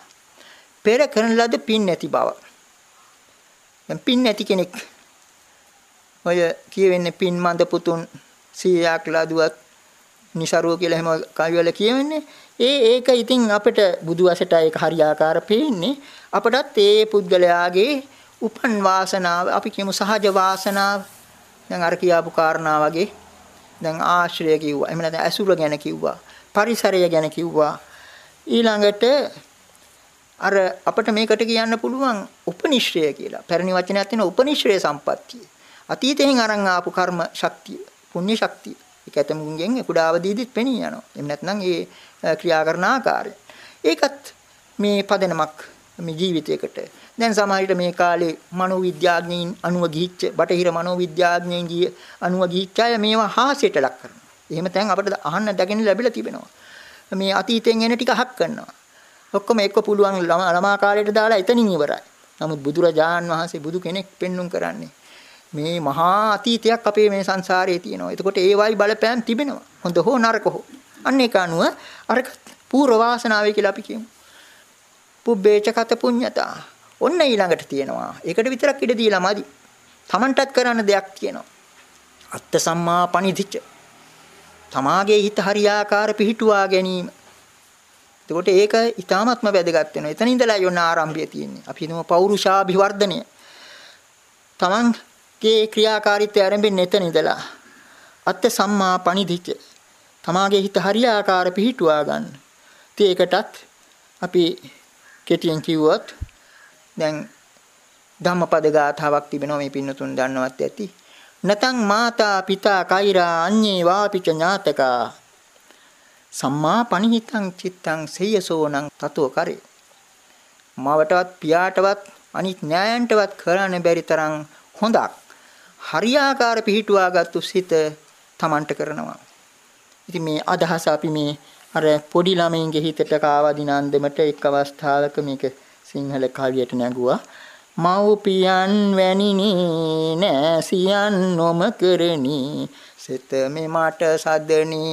[SPEAKER 1] පෙර කරන ලද පින් නැති බව. දැන් පින් නැති කෙනෙක්. ඔය කියවෙන්නේ පින් මන්ද පුතුන් 100ක් ලදුවත් નિසරුව කියලා එහෙම කවිවල කියවෙන්නේ. ඒ ඒක ඉතින් අපිට බුදු වසට ඒක හරියාකාර පේන්නේ. අපටත් ඒ පුද්ගලයාගේ උපන් වාසනාව අපි කියමු සහජ වාසනාව. දැන් අර කියාපු කාරණා වගේ දැන් ආශ්‍රය කිව්වා. එහෙම නැත්නම් අසුර ගැන කිව්වා. පරිසරය ගැන කිව්වා. ඊළඟට අර අපිට මේකට කියන්න පුළුවන් උපනිශ්‍රය කියලා. පැරණි වචනයක් තියෙන උපනිශ්‍රය සම්පත්තිය. අතීතයෙන් අරන් ආපු කර්ම ශක්තිය, පුණ්‍ය ශක්තිය. ඒක ඇතමුන්ගෙන් කුඩාව දීදිත් පෙනී යනවා. එහෙම නැත්නම් ඒ ක්‍රියා කරන ආකාරය. ඒකත් මේ පදනමක් මේ ජීවිතයකට. දැන් සමහර මේ කාලේ මනෝවිද්‍යාඥයින් අනුව ගිහිච්ච බටහිර මනෝවිද්‍යාඥයින් ගිය අනුව ගිහිච්ච අය මේවා හාස්‍යයට ලක් කරනවා. එහෙම තැන් අපිට අහන්න දැකෙන්න ලැබිලා තිබෙනවා. මේ අතීතයෙන් එන ටික අහක් කරනවා. ඔක්කොම එක්ක පුළුවන් ළමා කාලයට දාලා එතනින් ඉවරයි. නමුත් බුදුරජාන් වහන්සේ බුදු කෙනෙක් පෙන්눔 කරන්නේ මේ මහා අතීතයක් අපේ මේ සංසාරයේ තියෙනවා. එතකොට ඒ වයි බලපෑම් තිබෙනවා. හොඳ හෝ නරක හෝ. අන්න ඒක අනුව අර පූර්ව වාසනාවේ කියලා අපි කියමු. පුබ්බේච කත පුඤ්ඤතා. ඔන්න ඊළඟට තියෙනවා. ඒකට විතරක් ඉඩ දීලා මදි. Tamanටත් කරන්න දෙයක් තියෙනවා. අත්ත සම්මා පනිදිච්ච. තමාගේ හිත හරියාකාර පිහිටුවා ගැනීම. එතකොට ඒක ඊටාත්ම වැදගත් වෙනවා. එතන ඉඳලා යොන්න ආරම්භය තියෙන්නේ. අපි හිතමු පෞරුෂාභිවර්ධනය. Taman ගේ ක්‍රියාකාරීත්වය ආරම්භෙන්නේ එතන ඉඳලා අත්ත සම්මා පණිදිච්ච තමාගේ හිත හරියාකාර පිහිටුවා ගන්න. ඉතින් ඒකටත් අපි කෙටියෙන් කිව්වොත් දැන් ධම්මපද ගාථාවක් තිබෙනවා මේ පින්නතුන් දන්නවත් ඇති. නතං මාතා පිතා කෛරා අඤ්ඤේ වාපිච ඥාතකා සම්මා පණිහිතං චිත්තං සේයසෝනං තතෝ කරේ. මවටවත් පියාටවත් අනිත් ඥායන්ටවත් කරන්න බැරි තරම් හොඳක් හරියාකාර පිහිටුවාගත්තු සිත Tamanට කරනවා. ඉතින් මේ අදහස අපි මේ අර පොඩි ළමයින්ගේ හිතට කාවදින අන්දමට එක් අවස්ථාවක මේක සිංහල කවියට නැගුවා. මව්පියන් වැනිනි නැසියන් නොම කරණි සිත මේ මට සදනි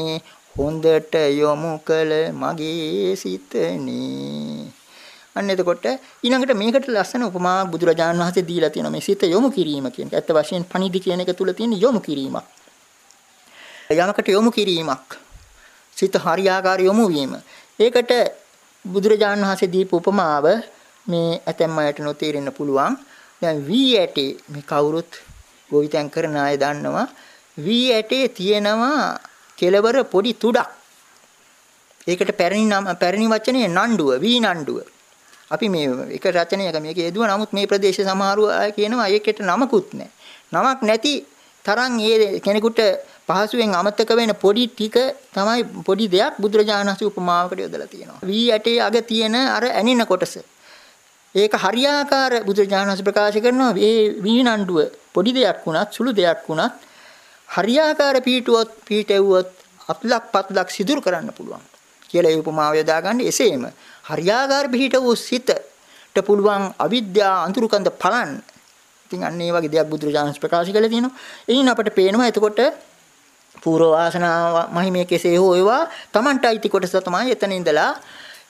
[SPEAKER 1] හොඳට යොමු කළ මගේ සිතනි අන්න එතකොට ඊළඟට මේකට ලස්සන උපමා බුදුරජාණන් වහන්සේ දීලා තියෙනවා මේ සිත යොමු කිරීම කියන එක. ඇත්ත වශයෙන් පණිදි කියන එක තුල තියෙන යොමු කිරීමක්. යමකට යොමු කිරීමක්. සිත හරියාකාර යොමු වීම. ඒකට බුදුරජාණන් වහන්සේ දීපු උපමාව මේ ඇතැම් අයට නොතේරෙන්න පුළුවන්. දැන් වී ඇටේ මේ කවුරුත් ගොවිතැන් කරන අය දන්නවා වී ඇටේ තියෙනවා කෙලවර පොඩි තුඩක්. ඒකට පැරණි නම පැරණි වචනේ නණ්ඩුව වී නණ්ඩුව. අපි මේ එක රචනයක මේක යෙදුවා නමුත් මේ ප්‍රදේශ සමහරව අය කියනවා ඒකට නමකුත් නැහැ. නමක් නැති තරම් ඒ කෙනෙකුට පහසුවෙන් අමතක වෙන පොඩි ටික තමයි පොඩි දෙයක් බුදුරජාණන් වහන්සේ උපමාවකට යොදලා තියෙනවා. වී ඇටේ අග තියෙන අර ඇනින කොටස. ඒක හරියාකාර බුදුරජාණන් වහන්සේ ප්‍රකාශ කරනවා මේ වී නණ්ඩුව පොඩි දෙයක් වුණත් සුළු දෙයක් වුණත් හරියාකාර පීටුවොත් පීටෙව්වොත් අත්ලක් පත්ලක් සිදුරු කරන්න පුළුවන් කියලා ඒ උපමාව යොදාගන්න එසේම හරියාකාර පිහිට වූ සිතට පුළුවන් අවිද්‍යා අඳුරුකඳ පලන්න. ඉතින් අන්න ඒ වගේ දෙයක් බුදුරජාණන් ප්‍රකාශ කළා තියෙනවා. එයින් අපට පේනවා එතකොට පූර්ව වාසනා මහිමේ කෙසේ හෝ ඒවා Tamanට අයිති කොටස තමයි එතන ඉඳලා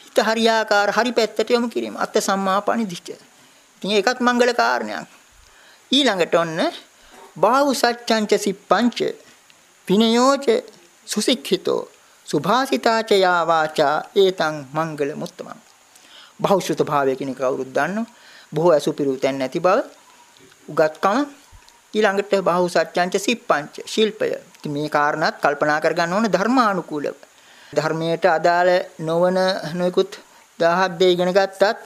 [SPEAKER 1] හිත හරියාකාර හරි පැත්තට යොමු කිරීම. අත්ත සම්මාපණිදිච්ච. ඉතින් ඒකත් මංගල කාරණයක්. ඊළඟට ඔන්න බාහු සච්ඡංච සිප්පංච විනයෝච සුසික්ඛිතෝ සුභාසිතාච යා වාචා ඒතං මංගල මුත්තමං. බහුශෘත භාවය කියන එක කවුරුත් දන්නෝ බොහෝ අසුපිරු තැන් නැති බව. උගත්කම ඊළඟට බාහු සත්‍යංච සිප්පංච ශිල්පය. ඉතින් මේ කාරණාත් කල්පනා කරගන්න ඕන ධර්මානුකූලව. ධර්මයට අදාළ නොවන නොයෙකුත් දහහක් දේ ඉගෙන ගත්තත්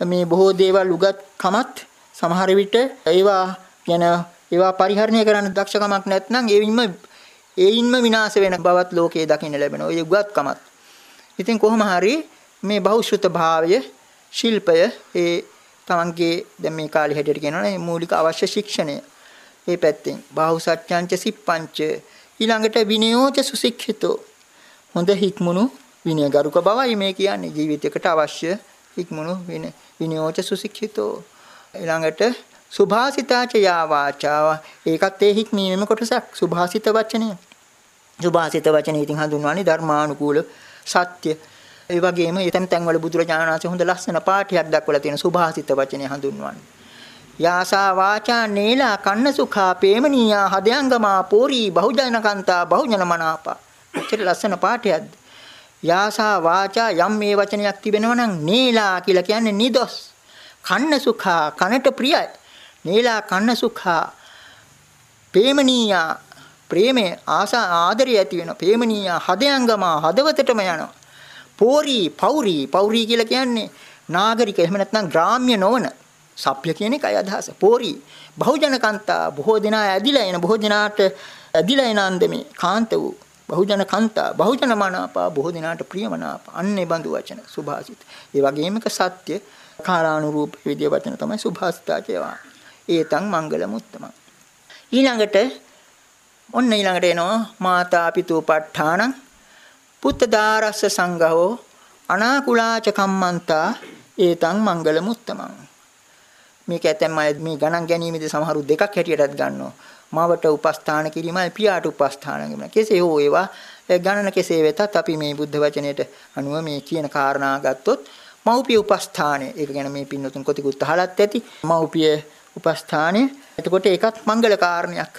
[SPEAKER 1] මේ බොහෝ දේවල් උගත්කමත් සමහර විට ඒවා කියන ඒවා පරිහරණය කරන්න දක්ෂකමක් නැත්නම් ඒවින්ම ඒයින්ම විනාශ වෙන බවත් ලෝකයේ දකින්න ලැබෙන ඔය උගත්කමත්. ඉතින් කොහොම හරි මේ බහුශෘත භාවය ශිල්පය ඒ තමන්ගේ දැන් මේ කාලේ හැටියට කියනවනේ මූලික අවශ්‍ය ශික්ෂණය. මේ පැත්තෙන් බාහුසත්‍යංච සිප්පංච. ඊළඟට විනයෝච සුසික්ඛිතෝ. හොඳ හික්මුණු විනයගරුක බවයි මේ කියන්නේ. ජීවිතයකට අවශ්‍ය හික්මුණු විනයෝච සුසික්ඛිතෝ. ඊළඟට සුභාසිතාච යා වාචාව ඒකත් ඒ හික්මීමේම කොටසක්. සුභාසිත වචනය. සුභාසිත වචනේ ඉතින් හඳුන්වන්නේ ධර්මානුකූල සත්‍ය. ඒ වගේම එතෙන් තැන්වල බුදුරජාණන් වහන්සේ හොඳ ලස්සන පාඨයක් දක්වලා තියෙන සුභාසිත වචනේ හඳුන්වන්නේ. යාසා වාචා නේලා කන්න සුඛා පේමනීයා හදයංගමා පෝරි බහුජනකන්තා බහුජන මනාපා මෙච්චර ලස්සන පාඨයක්ද? යාසා වාචා යම් මේ වචනයක් තිබෙනවා නම් නේලා කියලා කියන්නේ නිදොස්. කන්න සුඛා කනට ප්‍රියයි. නේලා කන්න සුඛා ප්‍රේමනීයා ප්‍රේමේ ආසා ආදරය ඇති වෙනවා. ප්‍රේමනීයා හදයංගමා හදවතටම යනවා. පෝරි පෞරි පෞරි කියලා කියන්නේ නාගරික එහෙම නැත්නම් ග්‍රාම්‍ය නොවන සભ્ય කියන එකයි අදහස. පෝරි බහුජන කාන්තා බොහෝ දෙනා ඇදිලා එන බොහෝ දෙනාට ඇදිලා එන අන්දමේ කාන්ත වූ බහුජන කාන්තා බහුජන මනාපා බොහෝ දෙනාට ප්‍රියමනාප අන්නේ බඳු වචන සුභාසිත. ඒ වගේම එක සත්‍ය කාලානුරූප විදිය වචන තමයි සුභාසිතාචේවා ඒතං මංගල මුත්තම. ඊළඟට ඔන්න ඊළඟට එනවා මාතා පිතූපට්ඨානං පුත්තදාරස්ස සංඝෝ අනාකුලාච කම්මන්තා ඒතං මංගල මුත්තමං. මේක ඇතැම් අය මේ ගණන් ගැනීමේදී සමහරු දෙකක් හැටියටත් ගන්නවා. මවට උපස්ථාන කිරීමයි පියාට උපස්ථාන කිරීම. කෙසේ හෝ ඒවා ගණන කෙසේ වෙතත් අපි මේ බුද්ධ වචනයට අනුව මේ කියන කාරණා ගත්තොත් මෞපිය උපස්ථානය. ඒක ගැන මේ පින්නතුන් කොතිකුත් අහලත් ඇති. මෞපිය උපස්ථානය. එතකොට ඒකත් මංගල කාරණයක්.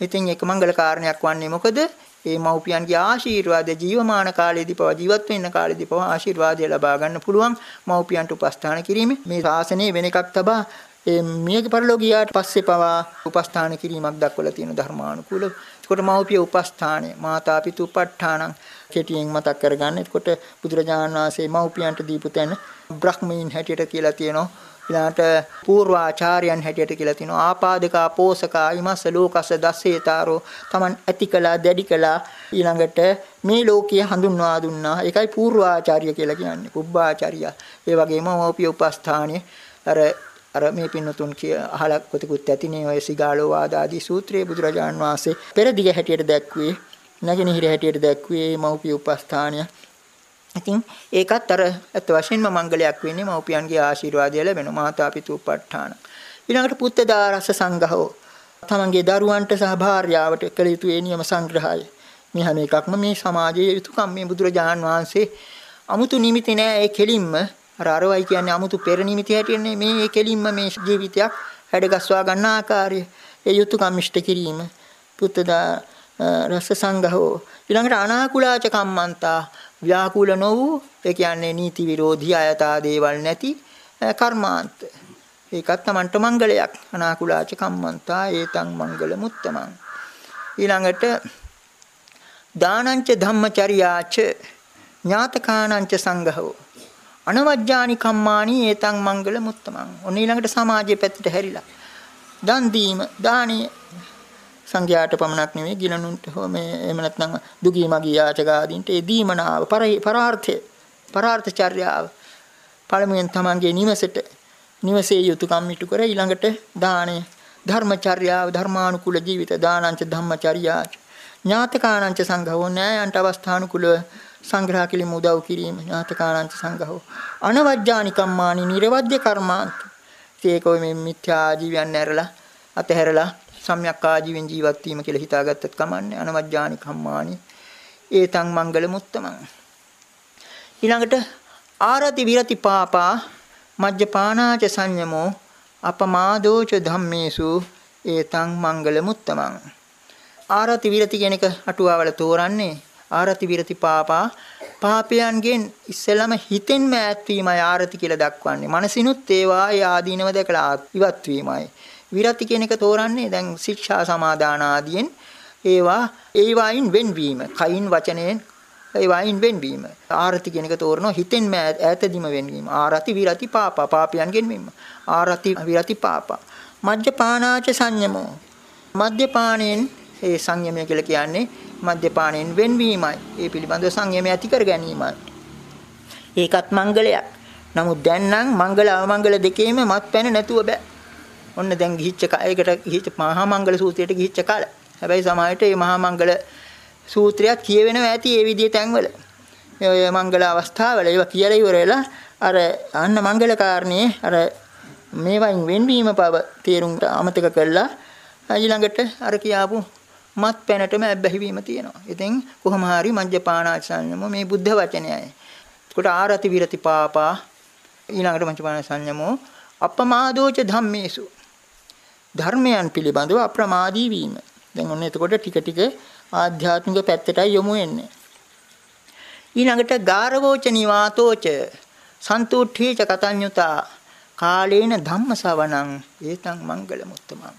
[SPEAKER 1] ඉතින් ඒක මංගල කාරණයක් වන්නේ මොකද? ඒ මව්පියන්ගේ ආශිර්වාද ජීවමාන කාලයේදී පවා ජීවත් වෙන්න කාලයේදී පවා ආශිර්වාදය ලබා ගන්න පුළුවන් මව්පියන්ට උපස්ථාන කිරීමේ මේ ශාසනයේ වෙන එකක් තබා ඒ මියගේ පරලෝකියාට පස්සේ පවා උපස්ථාන කිරීමක් දක්වලා තියෙන ධර්මානුකූලව. එතකොට මව්පිය උපස්ථානය මාතා පිතු උපට්ඨානං කෙටියෙන් මතක් කරගන්න. එතකොට බුදුරජාණන් වහන්සේ මව්පියන්ට දීපු තැන බ්‍රහ්මීන් හැටියට කියලා තියෙනවා. ඊළාට පූර්වාචාර්යයන් හැටියට කියලා තිනවා ආපාදකා පෝසකා ඉමස්ස ලෝකස දස්සේතාරෝ Taman ඇති කළා දැඩි කළා ඊළඟට මේ ලෝකීය හඳුන්වා දුන්නා. ඒකයි පූර්වාචාර්ය කියලා කියන්නේ පුබ්බාචාර්ය. ඒ වගේම මෝපිය උපස්ථානයේ අර අර මේ පින්නතුන් කිය අහලා කොතිකුත් ඇතිනේ ඔය සිගාලෝ වාදාදී සූත්‍රයේ බුදුරජාන් වහන්සේ පෙරදිග හැටියට දැක්වේ නැගෙනහිර හැටියට දැක්වේ මෞපිය උපස්ථානය. ඉතින් ඒකත් අර අත වශයෙන්ම මංගලයක් වෙන්නේ මව්පියන්ගේ ආශිර්වාදය ලැබෙන මාතා පිතු උප ဋ ාණ. ඊළඟට පුත්තදා රස සංගහෝ තමන්ගේ දරුවන්ට සහ භාර්යාවට කළ යුතු ඒ නියම සංග්‍රහය. මේ හැම එකක්ම මේ සමාජයේ යුතුයකම් මේ බුදුරජාන් වහන්සේ අමුතු නිමිති නෑ ඒ කෙලින්ම. අර අරවයි කියන්නේ 아무තු පෙර නිමිති හැටියන්නේ මේ ඒ කෙලින්ම මේ ජීවිතයක් හැඩගස්වා ගන්න ආකාරය. ඒ යුතුයකම් ඉෂ්ට කිරීම. පුත්තදා රස සංගහෝ ඊළඟට අනාකුලාච කම්මන්තා. ව්‍යාකූල නො වූ ඒ කියන්නේ නීති විරෝධී අයථා දේවල් නැති කර්මාන්ත. ඒකත් Tamanට මංගලයක්. අනාකුලාච කම්මන්තා ඒතං මංගල මුත්තමං. ඊළඟට දානංච ධම්මචර්යාච ඥාතකානංච සංඝෝ අනවජ්ජානි කම්මානි ඒතං මංගල මුත්තමං. ඔන්න ඊළඟට සමාජයේ පැත්තට හැරිලා දන් දීම දානීය සංඝයාට පමණක් නෙවෙයි ගිලනුන්ට හෝ මේ එහෙම නැත්නම් දුගී මගී යාචකාදීන්ට ඒ දීමනාව පරාර්ථය පරාර්ථ චර්යාව පළමුවෙන් තමන්ගේ නිවසට නිවසේ යුතුයකම් ඉටු කර ඊළඟට දාණය ධර්මචර්යාව ධර්මානුකූල ජීවිත දානංච ධම්මචර්යාච ඥාතකානංච සංඝවෝ න්යායන්ට අවස්ථානුකූල සංග්‍රහ කිරීම උදව් කිරීම ඥාතකානංච සංඝවෝ අනවජ්ජානි කම්මානි නිර්වද්‍ය කර්මාන්ත. ඒක ඔය මේ මිත්‍යා ජීවයන් ඇරලා අතහැරලා සම්‍යක් ආජීවෙන් ජීවත් වීම කියලා හිතාගත්තත් කමන්නේ අනවජ්ජානි කම්මානි ඒතං මංගල මුත්තමං ඊළඟට ආරති විරති පාපා මජ්ජපානාච සංයමෝ අපමාදෝච ධම්මේසු ඒතං මංගල මුත්තමං ආරති විරති කියන එක අටුවාවල තෝරන්නේ ආරති විරති පාපා පාපයන්ගෙන් ඉස්සෙල්ලම හිතෙන්ම ඈත් වීමයි ආරති කියලා දක්වන්නේ. මනසිනුත් ඒවා ඒ ආදීනව දැකලා ඉවත් වීමයි. විරති කියන එක තෝරන්නේ දැන් ශික්ෂා සමාදාන ආදියෙන් ඒවා ඒවායින් වෙන්වීම. කයින් වචනයෙන් ඒවායින් වෙන්වීම. ආරති කියන එක තෝරනවා හිතෙන්ම ඈතදීම වෙන්වීම. ආරති විරති පාපා පාපයන්ගෙන් වෙන්වීම. ආරති විරති පාපා. මජ්ජපානාච සංයමෝ. මද්යපාණයෙන් ඒ සංයමය කියලා කියන්නේ මද්යපාණයෙන් වෙන්වීමයි. ඒ පිළිබඳව සංයමය ඇති කර ගැනීමයි. ඒකත් මංගලයක්. නමුත් දැන් නම් මංගල අවමංගල දෙකේම මත්පැන නැතුව බෑ. ඔන්න දැන් ගිහිච්ච ඒකට ගිහිච්ච මහා මංගල සූත්‍රයට ගිහිච්ච කාල. හැබැයි සමාජයට මේ මහා මංගල සූත්‍රයක් කියවෙනවා ඇති ඒ විදිහේ තැන්වල. ඔය මංගල අවස්ථාවල ඒවා කියලා ඉවරලා අර අන්න මංගල කාරණේ අර මේවයින් වෙන්වීම බව තේරුම් අමතක කළා. ඊළඟට අර කියාපු මත් පැනටම ඇබ්බැහි වීම තියෙනවා. ඉතින් කොහොම හරි මජ්ජපානාචාන්‍යම මේ බුද්ධ වචනයයි. කොට ආරති විරති පාපා ඊළඟට මජ්ජපානාචාන්‍යමෝ අපමාදෝච ධම්මේසු ධර්මයන් පිළිබඳව අප්‍රමාදී වීම. දැන් ඔන්න එතකොට ටික ටික ආධ්‍යාත්මික පැත්තටයි යොමු වෙන්නේ. ඊළඟට ගාරවෝච නිවාතෝච සන්තුට්ඨීච කතඤ්ඤුතා කාලේන ධම්මසවණං ඒතං මංගල මුත්තමං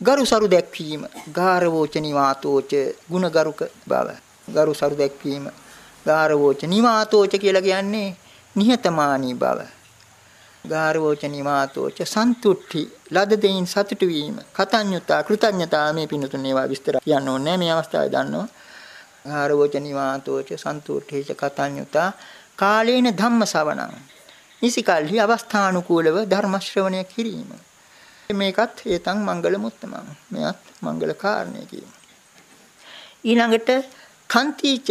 [SPEAKER 1] ගරුසරු දැක්වීම ගාරවෝච නිවාතෝච ಗುಣගරුක බව ගරුසරු දැක්වීම ගාරවෝච නිවාතෝච කියලා කියන්නේ නිහතමානී බව ගාරවෝච නිවාතෝච සන්තුට්ටි ලද දෙයින් සතුටු වීම. කතඤ්ඤතා කෘතඥතා මේ පිනතුන් ඒවා විස්තර කියන්න ඕනේ මේ අවස්ථාවේ දන්නවා. ගාරවෝච නිවාතෝච සන්තුට්ඨිච කතඤ්ඤතා. කාලේන ධම්ම ශ්‍රවණං නිසිකල්හි අවස්ථානුකූලව ධර්ම ශ්‍රවණය කිරීම. මේකත් ඒතං මංගල මුත්තමං. මෙයත් මංගල කාරණේ කියනවා. ඊළඟට කන්තිච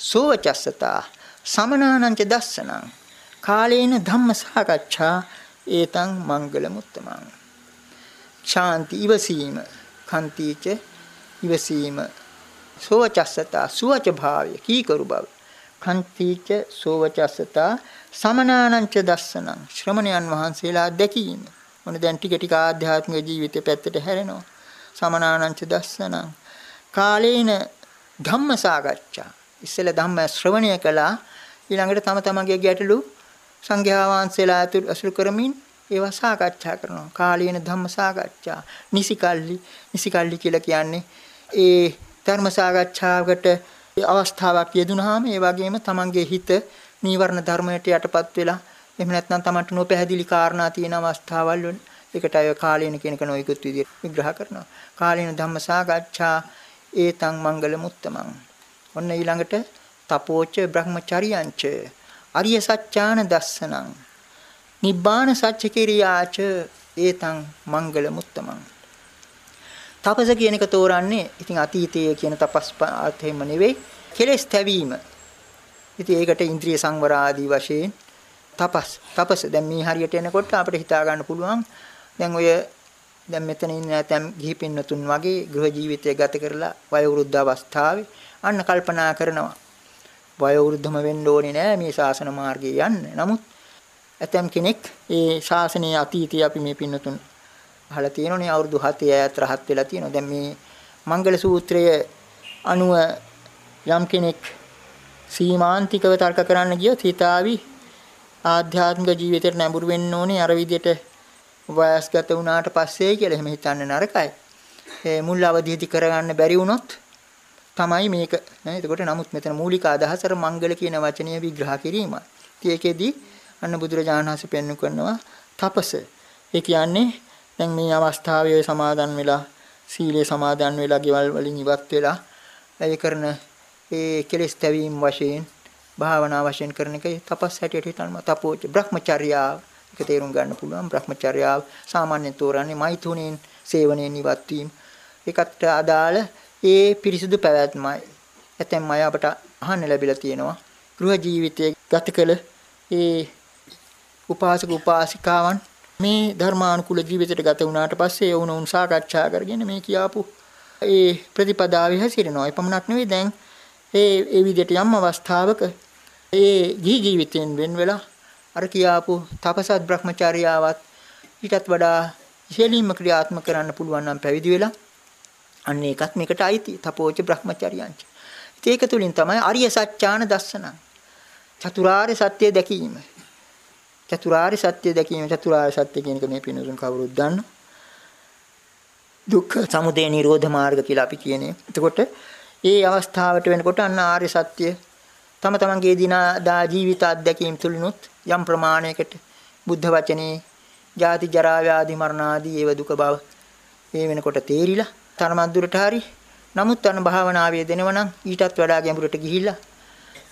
[SPEAKER 1] සෝවචස්සතා. සමනානංච දස්සනං. කාලේන ධම්ම සාකච්ඡා. ඒතං මංගල මුත්තමං. ශාන්ති ඉවසීම. කන්තිච ඉවසීම. සෝවචස්සතා සුවච භාවය. කීකරු බව. කන්තිච සෝවචස්සතා සමනානංච දස්සනං. ශ්‍රමණයන් වහන්සේලා දැකීම. මොන දැන් ටික ටික ආධ්‍යාත්මික ජීවිතේ පැත්තට හැරෙනවා. සමනානංච දස්සනං. කාලේන ධම්ම සාකච්ඡා. ඉස්සෙල්ලා ධම්ම ශ්‍රවණය කළා. ඊළඟට තම තමන්ගේ ගැටලු සංඝයා වහන්සේලා අසුරු කරමින් ඒවා සාකච්ඡා කරනවා. කාලීන ධම්ම සාකච්ඡා. නිසිකල්ලි නිසිකල්ලි කියලා කියන්නේ ඒ ධර්ම සාකච්ඡාවකට අවස්ථාවක් යෙදුනහම ඒ වගේම තමන්ගේ හිත නීවරණ ධර්මයට යටපත් වෙලා එහෙම නැත්නම් Tamanට නොපැහැදිලි කාරණා තියෙන අවස්ථාවල් වල ඒකට අය කාලේන කියන එක නොයිකුත් විදිහට විග්‍රහ කරනවා. කාලේන ධම්ම සාකච්ඡා ඒතං මංගල මුත්තමං. ඔන්න ඊළඟට තපෝච බ්‍රහ්මචරියංච අරිය සත්‍යාන දස්සනං. නිබ්බාන සත්‍ය කිරියාච ඒතං මංගල මුත්තමං. තපස කියන එක තෝරන්නේ ඉතින් අතීතයේ කියන තපස් අර්ථයෙන්ම නෙවෙයි කෙලස් තැවීම. ඉතින් ඒකට ඉන්ද්‍රිය සංවර ආදී වශයෙන් තපස් තපස දැන් මේ හරියට එනකොට අපිට හිතා ගන්න පුළුවන් දැන් ඔය දැන් මෙතන ඉන්න නැතම් ගිහි පින්නතුන් වගේ ගෘහ ජීවිතය ගත කරලා වයෝවෘද්ධ අවස්ථාවේ අන්න කල්පනා කරනවා වයෝවෘද්ධම වෙන්න ඕනේ නෑ මේ ශාසන මාර්ගයේ යන්න. නමුත් ඇතම් කෙනෙක් ඒ ශාසනයේ අතීතයේ අපි මේ පින්නතුන් අහලා තියෙනෝනේ අවුරුදු 7 ඈත රහත් වෙලා තියෙනවා. දැන් මේ මංගල සූත්‍රය අනුව යම් කෙනෙක් සීමාන්තිකව තර්ක කරන්න ගියොත් හිතාවි ආධ්‍යාත්මික ජීවිතයට නැඹුරු වෙන්න ඕනේ අර විදිහට වයස්ගත වුණාට පස්සේ කියලා එහෙම හිතන්න නරකයි. ඒ මුල් අවධියදි කරගන්න බැරි වුණොත් තමයි මේක නේ. එතකොට නමුත් මෙතන මූලික අදහස අර මංගල කියන වචනය විග්‍රහ කිරීමයි. ඉතින් ඒකෙදි අන්න බුදුරජාණන් වහන්සේ පෙන්වු කරනවා තපස. ඒ කියන්නේ දැන් මේ අවස්ථාවේ සමාදන් වෙලා සීලේ සමාදන් වෙලා ගෙවල් වලින් ඉවත් වෙලා ඒ කරන ඒ කෙලෙස් තැවීම වශයෙන් භාවනා වශයෙන් කරන එක තපස් හැටියට හිතන්න තපෝච බ්‍රහ්මචර්යාව ඒක තේරුම් ගන්න පුළුවන් Brahmacharyaව සාමාන්‍යයෙන් තෝරන්නේ මෛතුනෙන් සේවනයෙන් ඉවත් වීම. ඒකට අදාළ ඒ පිරිසුදු පැවැත්මයි. ඇතැම් අය අපට අහන්න ලැබිලා තියෙනවා. ගෘහ ජීවිතයේ ගත කළ ඒ උපාසක උපාසිකාවන් මේ ධර්මානුකූල ජීවිතයට ගත වුණාට පස්සේ වුණ උන් සාකච්ඡා කරගෙන මේ කියාපු ඒ ප්‍රතිපදාවේ හැසිරෙනවා. ඒ පමණක් නෙවෙයි දැන් ඒ ඒ විදිහට යම් අවස්ථාවක ඒ ජී ජීවිතයෙන් වෙන් වෙලා අර කියාපු තපසත් Brahmacharyaවත් ඊටත් වඩා ඉහළින්ම ක්‍රියාත්මක කරන්න පුළුවන් නම් පැවිදි වෙලා අන්න ඒකත් මේකට අයිති තපෝච Brahmacharyanච. ඒක තුලින් තමයි අරිය සත්‍යාන දස්සන. චතුරාර්ය සත්‍ය දැකීම. චතුරාර්ය සත්‍ය දැකීම චතුරාර්ය සත්‍ය කියන එක මේ පිනුසුන් කවුරුත් දන්නවා. දුක්ඛ සමුදය නිරෝධ මාර්ග කියලා අපි කියන්නේ. එතකොට ඒ අවස්ථාවට වෙනකොට අන්න ආර්ය සත්‍ය තම තමන්ගේ දිනදා ජීවිත අත්දැකීම් තුලිනුත් යම් ප්‍රමාණයකට බුද්ධ වචනේ ජාති ජරා ව්‍යාධි මරණ ආදී ඒව දුක බව මේ වෙනකොට තේරිලා තරමක් දුරට හරි. නමුත් අන භාවනාවේ දෙනවනම් ඊටත් වඩා ගැඹුරට ගිහිල්ලා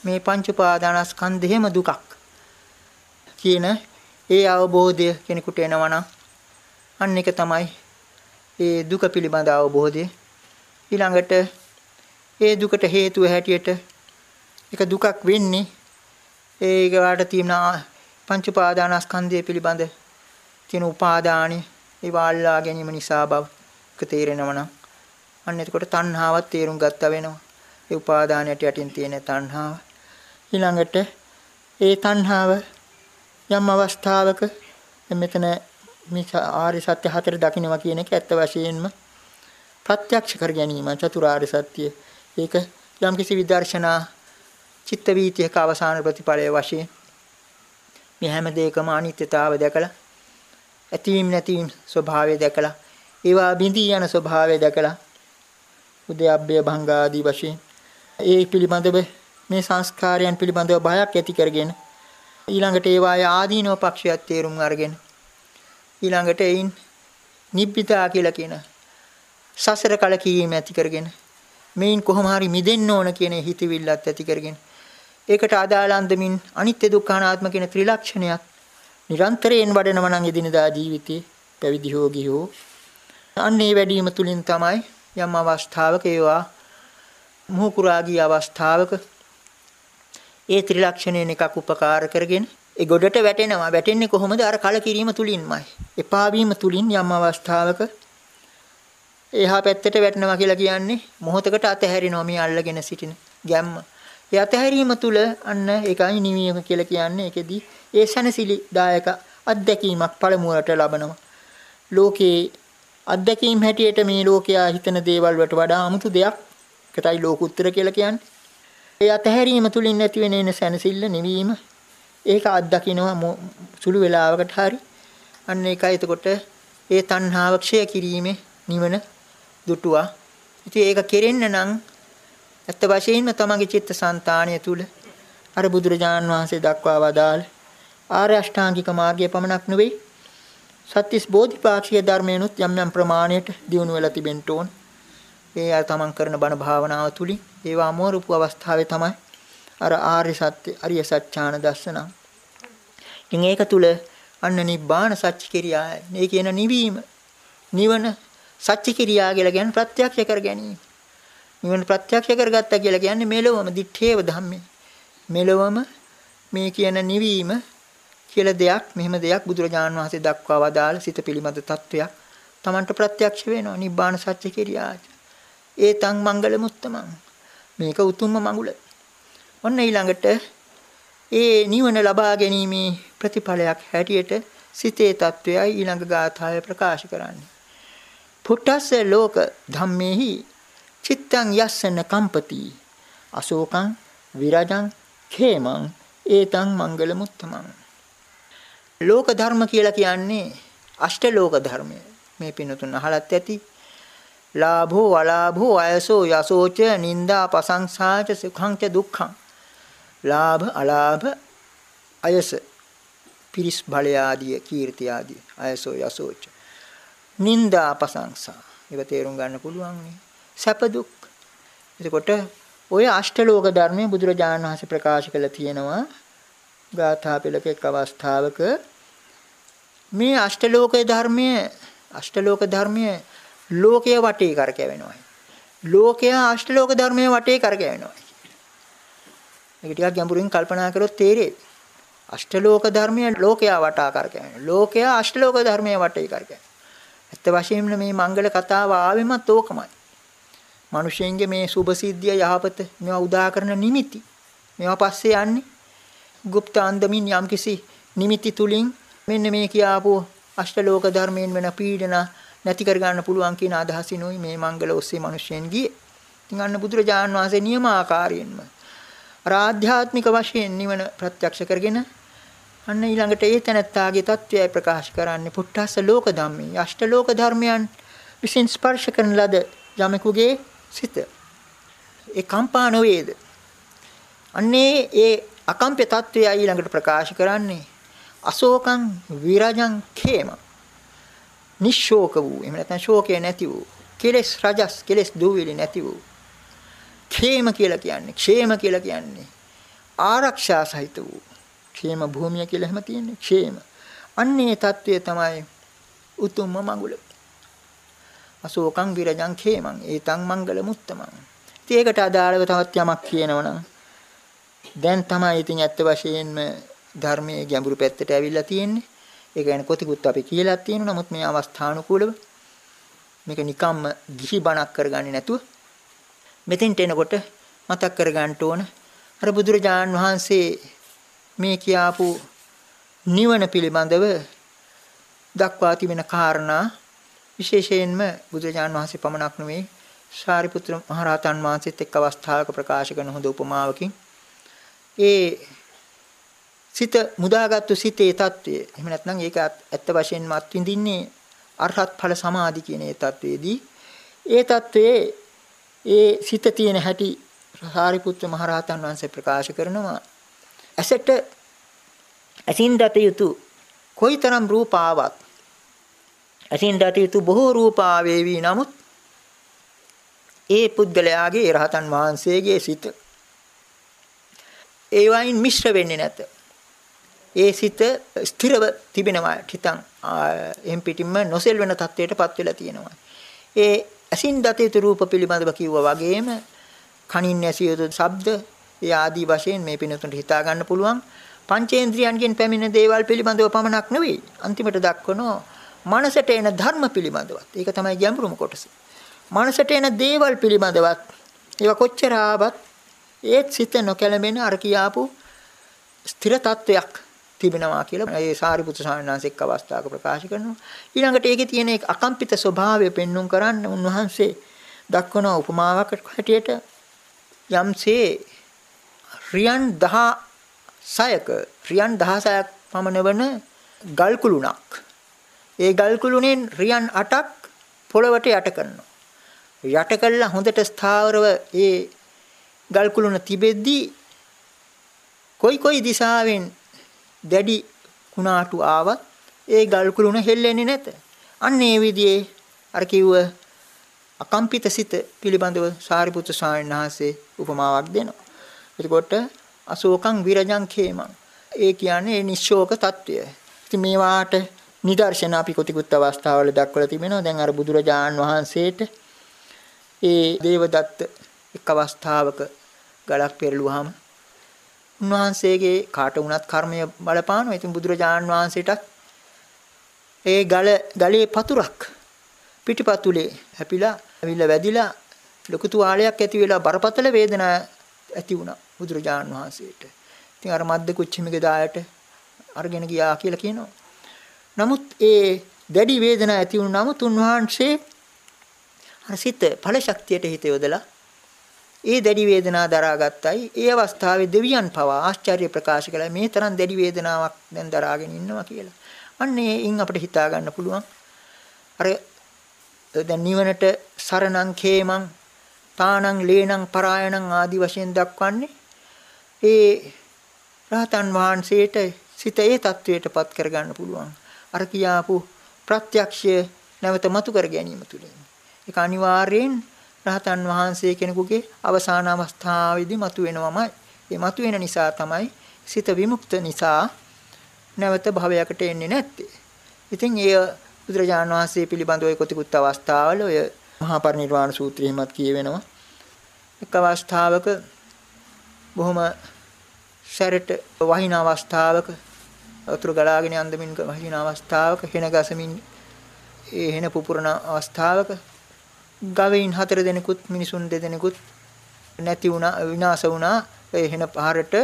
[SPEAKER 1] මේ පංච උපාදානස්කන්ධෙම දුකක් කියන ඒ අවබෝධය කෙනෙකුට එනවනම් අන්න එක තමයි ඒ දුක පිළිබඳ අවබෝධය. ඊළඟට ඒ දුකට හේතුව හැටියට එක දුකක් වෙන්නේ ඒකට තියෙන පංච උපාදානස්කන්ධය පිළිබඳ තියෙන උපාදානෙ ඒ වාල්ලා ගැනීම නිසා බව එක තේරෙනවා නම් අන්න එතකොට තණ්හාවත් තේරුම් ගත්තා වෙනවා. ඒ උපාදානයට යටින් තියෙන තණ්හාව. ඊළඟට ඒ තණ්හාව යම් අවස්ථාවක මෙතන මේ ආර්ය සත්‍ය හතර දකින්නවා කියන එක ඇත්ත වශයෙන්ම ප්‍රත්‍යක්ෂ කර ගැනීම චතුරාර්ය සත්‍ය. ඒක යම් කිසි විදර්ශනා චිත්ත වීතියක අවසාන ප්‍රතිඵලය වශයෙන් මේ හැම දෙයකම අනිත්‍යතාව දැකලා ඇතිවීම නැතිවීම ස්වභාවය දැකලා ඒවා බිඳී යන ස්වභාවය දැකලා උද්‍යප්පය භංග ආදී වශයෙන්. ඒ පිළිබඳව මේ සංස්කාරයන් පිළිබඳව බයක් ඇති කරගෙන ඊළඟට ඒවායේ ආදීනව පක්ෂයක් තේරුම් අරගෙන ඊළඟට එයින් නිබ්බිතා කියලා කියන සසර කලකිරීම ඇති කරගෙන මේන් කොහොම හරි මිදෙන්න ඕන කියන හිතවිල්ලත් ඇති කරගෙන ඒකට අදාළ අන්දමින් අනිත්‍ය දුක්ඛ අනාත්ම කියන ත්‍රිලක්ෂණයක් නිරන්තරයෙන් වඩනවා නම් එදිනදා ජීවිතේ පැවිදි හෝ ගිහෝ. අන්නේ වැඩිම තුලින් තමයි යම් අවස්ථාවක ඒවා මොහුකුරාගී අවස්ථාවක ඒ ත්‍රිලක්ෂණයෙන් එකක් උපකාර කරගෙන ඒ ගොඩට වැටෙනවා. වැටෙන්නේ කොහොමද? අර කලකිරීම තුලින්මයි. එපා වීම තුලින් යම් අවස්ථාවක එහා පැත්තට වැටෙනවා කියලා කියන්නේ මොහොතකට අතහැරිනවා මේ අල්ලගෙන සිටින ගැම්ම. ඒ අතහැරීම තුල අන්න ඒකයි නිවීම කියලා කියන්නේ. ඒකෙදි ඒ සනසිලි දායක අත්දැකීමක් පළමුවට ලබනවා. ලෝකේ අත්දැකීම් හැටියට මේ ලෝකයා හිතන දේවල් වලට වඩා 아무තු දෙයක්. ඒකටයි ලෝකුත්තර කියලා කියන්නේ. ඒ අතහැරීම තුලින් නැති වෙන එන සැනසෙල්ල නිවීම ඒක අත්දකින්නවා සුළු වේලාවකට හරි අන්න ඒකයි එතකොට ඒ තණ්හාව ක්ෂය කිරීමේ නිවන දුටුවා ඉතින් ඒක කෙරෙන්න නම් ඇත්ත වශයෙන්ම තමගේ චිත්තසංතානය තුල අර බුදුරජාන් වහන්සේ දක්වා වදාළ ආර්ය අෂ්ටාංගික මාර්ගය පමණක් නෙවෙයි සත්‍තිස් බෝධිපාක්ෂික ධර්මයනුත් යම් යම් ප්‍රමාණයට දියුණු වෙලා තිබෙන්න ඕන ඒ අය තමන් කරන බණ භාවනාව තුලින් ඒවා අමෝරුපු අවස්ථාවේ තමයි අර ආර්ය සත්‍ය අරිය සත්‍යාන දර්ශන. ඉතින් ඒක තුල අන්න නිබ්බාන සත්‍ය කිරියා. මේ කියන නිවීම නිවන සත්‍ය කිරියා කියලා කියන්නේ ප්‍රත්‍යක්ෂ කර ගැනීම. නිවන ප්‍රත්‍යක්ෂ කරගත්තා කියලා කියන්නේ මෙලොවම දිත්තේව ධම්මේ. මෙලොවම මේ කියන නිවීම කියලා දෙයක් මෙහෙම දෙයක් බුදුරජාණන් වහන්සේ දක්වා වදාළ සිත පිළිබඳ තත්වයක් Tamanට ප්‍රත්‍යක්ෂ වෙනවා නිබ්බාන සත්‍ය කිරියාච. ඒතං මංගල මුත්තමං. මේක උතුම්ම මඟුල. ඔන්න ඊළඟට ඒ නිවන ලබා ගැනීමේ ප්‍රතිඵලයක් හැටියට සිතේ తත්වයයි ඊළඟ ගාථාවේ ප්‍රකාශ කරන්නේ. පුට්ටස්ස ලෝක ධම්මේහි චිත්තං යස්සන කම්පති අශෝකං විරජං khemං ඒතං මංගල මුත්තමං ලෝක ධර්ම කියලා කියන්නේ අෂ්ට ලෝක ධර්මය. මේ පිනතුන් අහලත් ඇති. ලාභෝ වලාභෝ අයසෝ යසෝච නින්දා පසංසාච සුඛංච දුක්ඛං. ලාභ අලාභ අයස පිරිස් බලය ආදී කීර්ති ආදී අයසෝ යසෝච. නින්දා පසංසා. ඒක තේරුම් ගන්න පුළුවන් නේ. සැප දුක්. එතකොට ඔය අෂ්ටලෝක ධර්මයේ බුදුරජාණන් වහන්සේ ප්‍රකාශ කළ තියෙනවා ගාථා පෙළක එක් අවස්ථාවක මේ අෂ්ටලෝක ධර්මයේ අෂ්ටලෝක ධර්මයේ ලෝකයේ වටේ කරකැවෙනවා. ලෝකයා අෂ්ටලෝක ධර්මයේ වටේ කරකැවෙනවා. මේක ටිකක් ගැඹුරින් කල්පනා කරොත් තේරෙයි. අෂ්ටලෝක ධර්මයේ ලෝකයා වටා කරකැවෙනවා. ලෝකයා අෂ්ටලෝක ධර්මයේ වටේ කරකැවෙනවා. ඇත්ත වශයෙන්ම මේ මංගල කතාව ආවෙමත් ඕකමයි. මිනිසෙන්ගේ මේ සුභ සිද්ධිය යහපත මේවා උදා කරන නිමිති. මේවා පස්සේ යන්නේ গুপ্ත අන්දමින් යම්කිසි නිමිති තුලින් මෙන්න මේ කියාපු අෂ්ටලෝක ධර්මයෙන් වෙන පීඩන නැති කර ගන්න පුළුවන් කියන අදහසිනුයි මේ මංගල ඔස්සේ මිනිස්යෙන් ගියේ. ඉතින් අන්න බුදුරජාණන් වහන්සේ නියම ආකාරයෙන්ම ආධ්‍යාත්මික වශයෙන් නිවන ප්‍රත්‍යක්ෂ කරගෙන අන්න ඊළඟට ඒ තැනත්තාගේ తත්වයයි ප්‍රකාශ කරන්නේ පුට්ටස්ස ලෝක ධම්මේ. අෂ්ට ලෝක ධර්මයන් විසින් ස්පර්ශ කරන ලද යමෙකුගේ සිත. ඒ කම්පා නොවේද? අන්නේ ඒ අකම්ප්‍ය తත්වයයි ඊළඟට ප්‍රකාශ කරන්නේ. අශෝකං විරජං කේම නිශෝක වූ එහෙම නැත්නම් ශෝකය නැති වූ කෙලස් රජස් කෙලස් දුවිලි නැති වූ. කේම කියලා කියන්නේ ക്ഷേම කියලා කියන්නේ ආරක්ෂා සහිත වූ. ക്ഷേම භූමිය කියලා එහෙම තියෙන්නේ ക്ഷേම අන්නේ తත්වය තමයි උතුම්ම මඟුල. අශෝකං විරජං කේමං ඒතං මංගල මුත්තමං. ඉතින් ඒකට අදාළව තවත් යමක් කියනවනම් දැන් තමයි ඉතින් ඇත්ත වශයෙන්ම ධර්මයේ ගැඹුරු පැත්තට ඇවිල්ලා තියෙන්නේ. ඒ කියන්නේ කොතිකුත් අපි කියලා තියෙනවා. නමුත් මේ අවස්ථානුකූලව මේක නිකම්ම ගිහි බණක් කරගන්නේ නැතුව මෙතෙන්ට එනකොට මතක් කරගන්න ඕන. අර බුදුරජාණන් වහන්සේ මේ කියාපු නිවන පිළිබඳව දක්වා තිබෙන කාරණා විශේෂයෙන්ම බුදුරජාණන් වහන්සේ පමණක් නෙවෙයි සාරිපුත්‍ර මහරහතන් වහන්සේත් එක් අවස්ථාවක ප්‍රකාශ කරන හොඳ උපමාවකින් ඒ සිත මුදාගත්තු සිතේ తත්වය. එහෙම නැත්නම් ඒක ඇත්ත වශයෙන්ම අත්විඳින්නේ අරහත් ඵල සමාධි කියන ඒ తත්වයේදී. ඒ తත්වයේ ඒ සිත තියෙන හැටි සාරිපුත්‍ර මහරහතන් වහන්සේ ප්‍රකාශ කරනවා. ඇසට ඇසින් දත යුතු කොයිතරම් රූපාවක් ඇසින් දත යුතු බොහෝ රූපාවේ වී නමුත් ඒ පුද්ගලයාගේ රහතන් වහන්සේගේ සිත ඒ වයින් මිශ්‍ර වෙන්නේ නැත. ඒ සිත ස්ථිරව තිබෙනවා හිතන් එම් පිටින්ම නොසෙල් වෙන තත්වයටපත් වෙලා තියෙනවා. ඒ ඇසින් දත යුතු රූප පිළිබඳව කිව්වා වගේම කනින් ඇසිය යුතු ශබ්ද ඒ ආදී වශයෙන් මේ පිනතුන්ට හිතා ගන්න පුළුවන්. පංචේන්ද්‍රියන්ගෙන් පැමිණෙන දේවල් පිළිබඳව පමණක් නෙවෙයි. අන්තිමට දක්වනෝ මනසට එන ධර්ම පිළිබඳවත්. ඒක තමයි ගැඹුරුම කොටස. මනසට එන දේවල් පිළිබඳවත්. ඒවා කොච්චර ආවත් ඒත් සිත නොකැළඹෙන අර කියාපු ස්ථිර තත්වයක් තිබෙනවා කියලා ඒ සාරිපුත්‍ර ස්වාමීන් වහන්සේ එක් අවස්ථාවක ප්‍රකාශ කරනවා. ඊළඟට ඒකේ තියෙන අකම්පිත ස්වභාවය පෙන්눔 කරන්න උන්වහන්සේ දක්වන උපමාවක් හැටියට යම්සේ රියන් 16ක රියන් 16ක් පමණ වන ගල් කුළුණක්. ඒ ගල් කුළුණෙන් රියන් 8ක් පොළවට යට කරනවා. යට කළා හොඳට ස්ථාවරව ඒ ගල් කුළුණ තිබෙද්දී කොයි කොයි දිශාවෙන් දැඩි කුණාටු ආවත් ඒ ගල් කුළුණ හෙල්ලෙන්නේ නැත. අන්න ඒ විදිහේ අර කිව්ව අකම්පිත සිත පිළිබඳව සාරිපුත්‍ර ස්වාමීන් වහන්සේ උපමාවක් දෙනවා. එතකොට අශෝකං විරජං ඛේමං. ඒ කියන්නේ ඒ නිශ්ශෝක తত্ত্বය. ඉතින් මේවාට නිදර්ශන අපි කොටිකුත් අවස්ථාවල දක්වලා තිබෙනවා. දැන් අර බුදුරජාණන් වහන්සේට ඒ දේවදත්ත එක් අවස්ථාවක ගලක් පෙරළුවාම උන්වහන්සේගේ කාට වුණත් කර්මය බලපානවා. ඉතින් බුදුරජාන් වහන්සේටත් ඒ ගල ගලේ පතුරක් පිටිපතුලේ හැපිලා ඇවිල්ලා වැදිලා ලොකු තුවාලයක් ඇති වෙලා බරපතල වේදනාවක් ඇති වුණා බුදුරජාන් වහන්සේට. ඉතින් අර මද්ද කුච්චිමිගේ දායට අරගෙන ගියා කියලා කියනවා. නමුත් ඒ දැඩි වේදනාවක් ඇති වුණ නමුත් උන්වහන්සේ අර සිත ඵල ශක්තියට හිත යොදලා ඒ දැඩි වේදනා දරාගත්තයි. ඒ අවස්ථාවේ දෙවියන් පවා ආශ්චර්ය ප්‍රකාශ කළා මේ තරම් දැඩි වේදනාවක් දැන් දරාගෙන ඉන්නවා කියලා. අන්න ඒයින් අපිට හිතා ගන්න පුළුවන්. අර දැන් නිවනට සරණං khේමං තානං ලේනං පරායනං ආදි වශයෙන් දක්වන්නේ ඒ රහතන් වහන්සේට සිත ඒ தത്വයටපත් කරගන්න පුළුවන් අර කියාපු ප්‍රත්‍යක්ෂය නැවත මතු කර ගැනීම තුළින් ඒක අනිවාර්යෙන් රහතන් වහන්සේ කෙනෙකුගේ අවසාන අවස්ථාවේදී මතුවෙනවමයි. ඒ මතුවෙන නිසා තමයි සිත විමුක්ත නිසා නැවත භවයකට එන්නේ නැත්තේ. ඉතින් ඒ බුදුරජාණන් වහන්සේ පිළිබඳව ඔය කොතිකුත් අවස්ථාවල ඔය මහා පරිනිර්වාණ සූත්‍රයේමත් කියවෙනවා. එක් අවස්ථාවක බොහොම සැරට වහින අවස්ථාවක වතුර ගලාගෙන යන්දමින් වහින අවස්ථාවක හෙන ගසමින් ඒ හෙන පුපුරන අවස්ථාවක ගවයින් හතර දෙනෙකුත් මිනිසුන් දෙදෙනෙකුත් නැති වුණා විනාශ වුණා. ඒ හෙන පහරට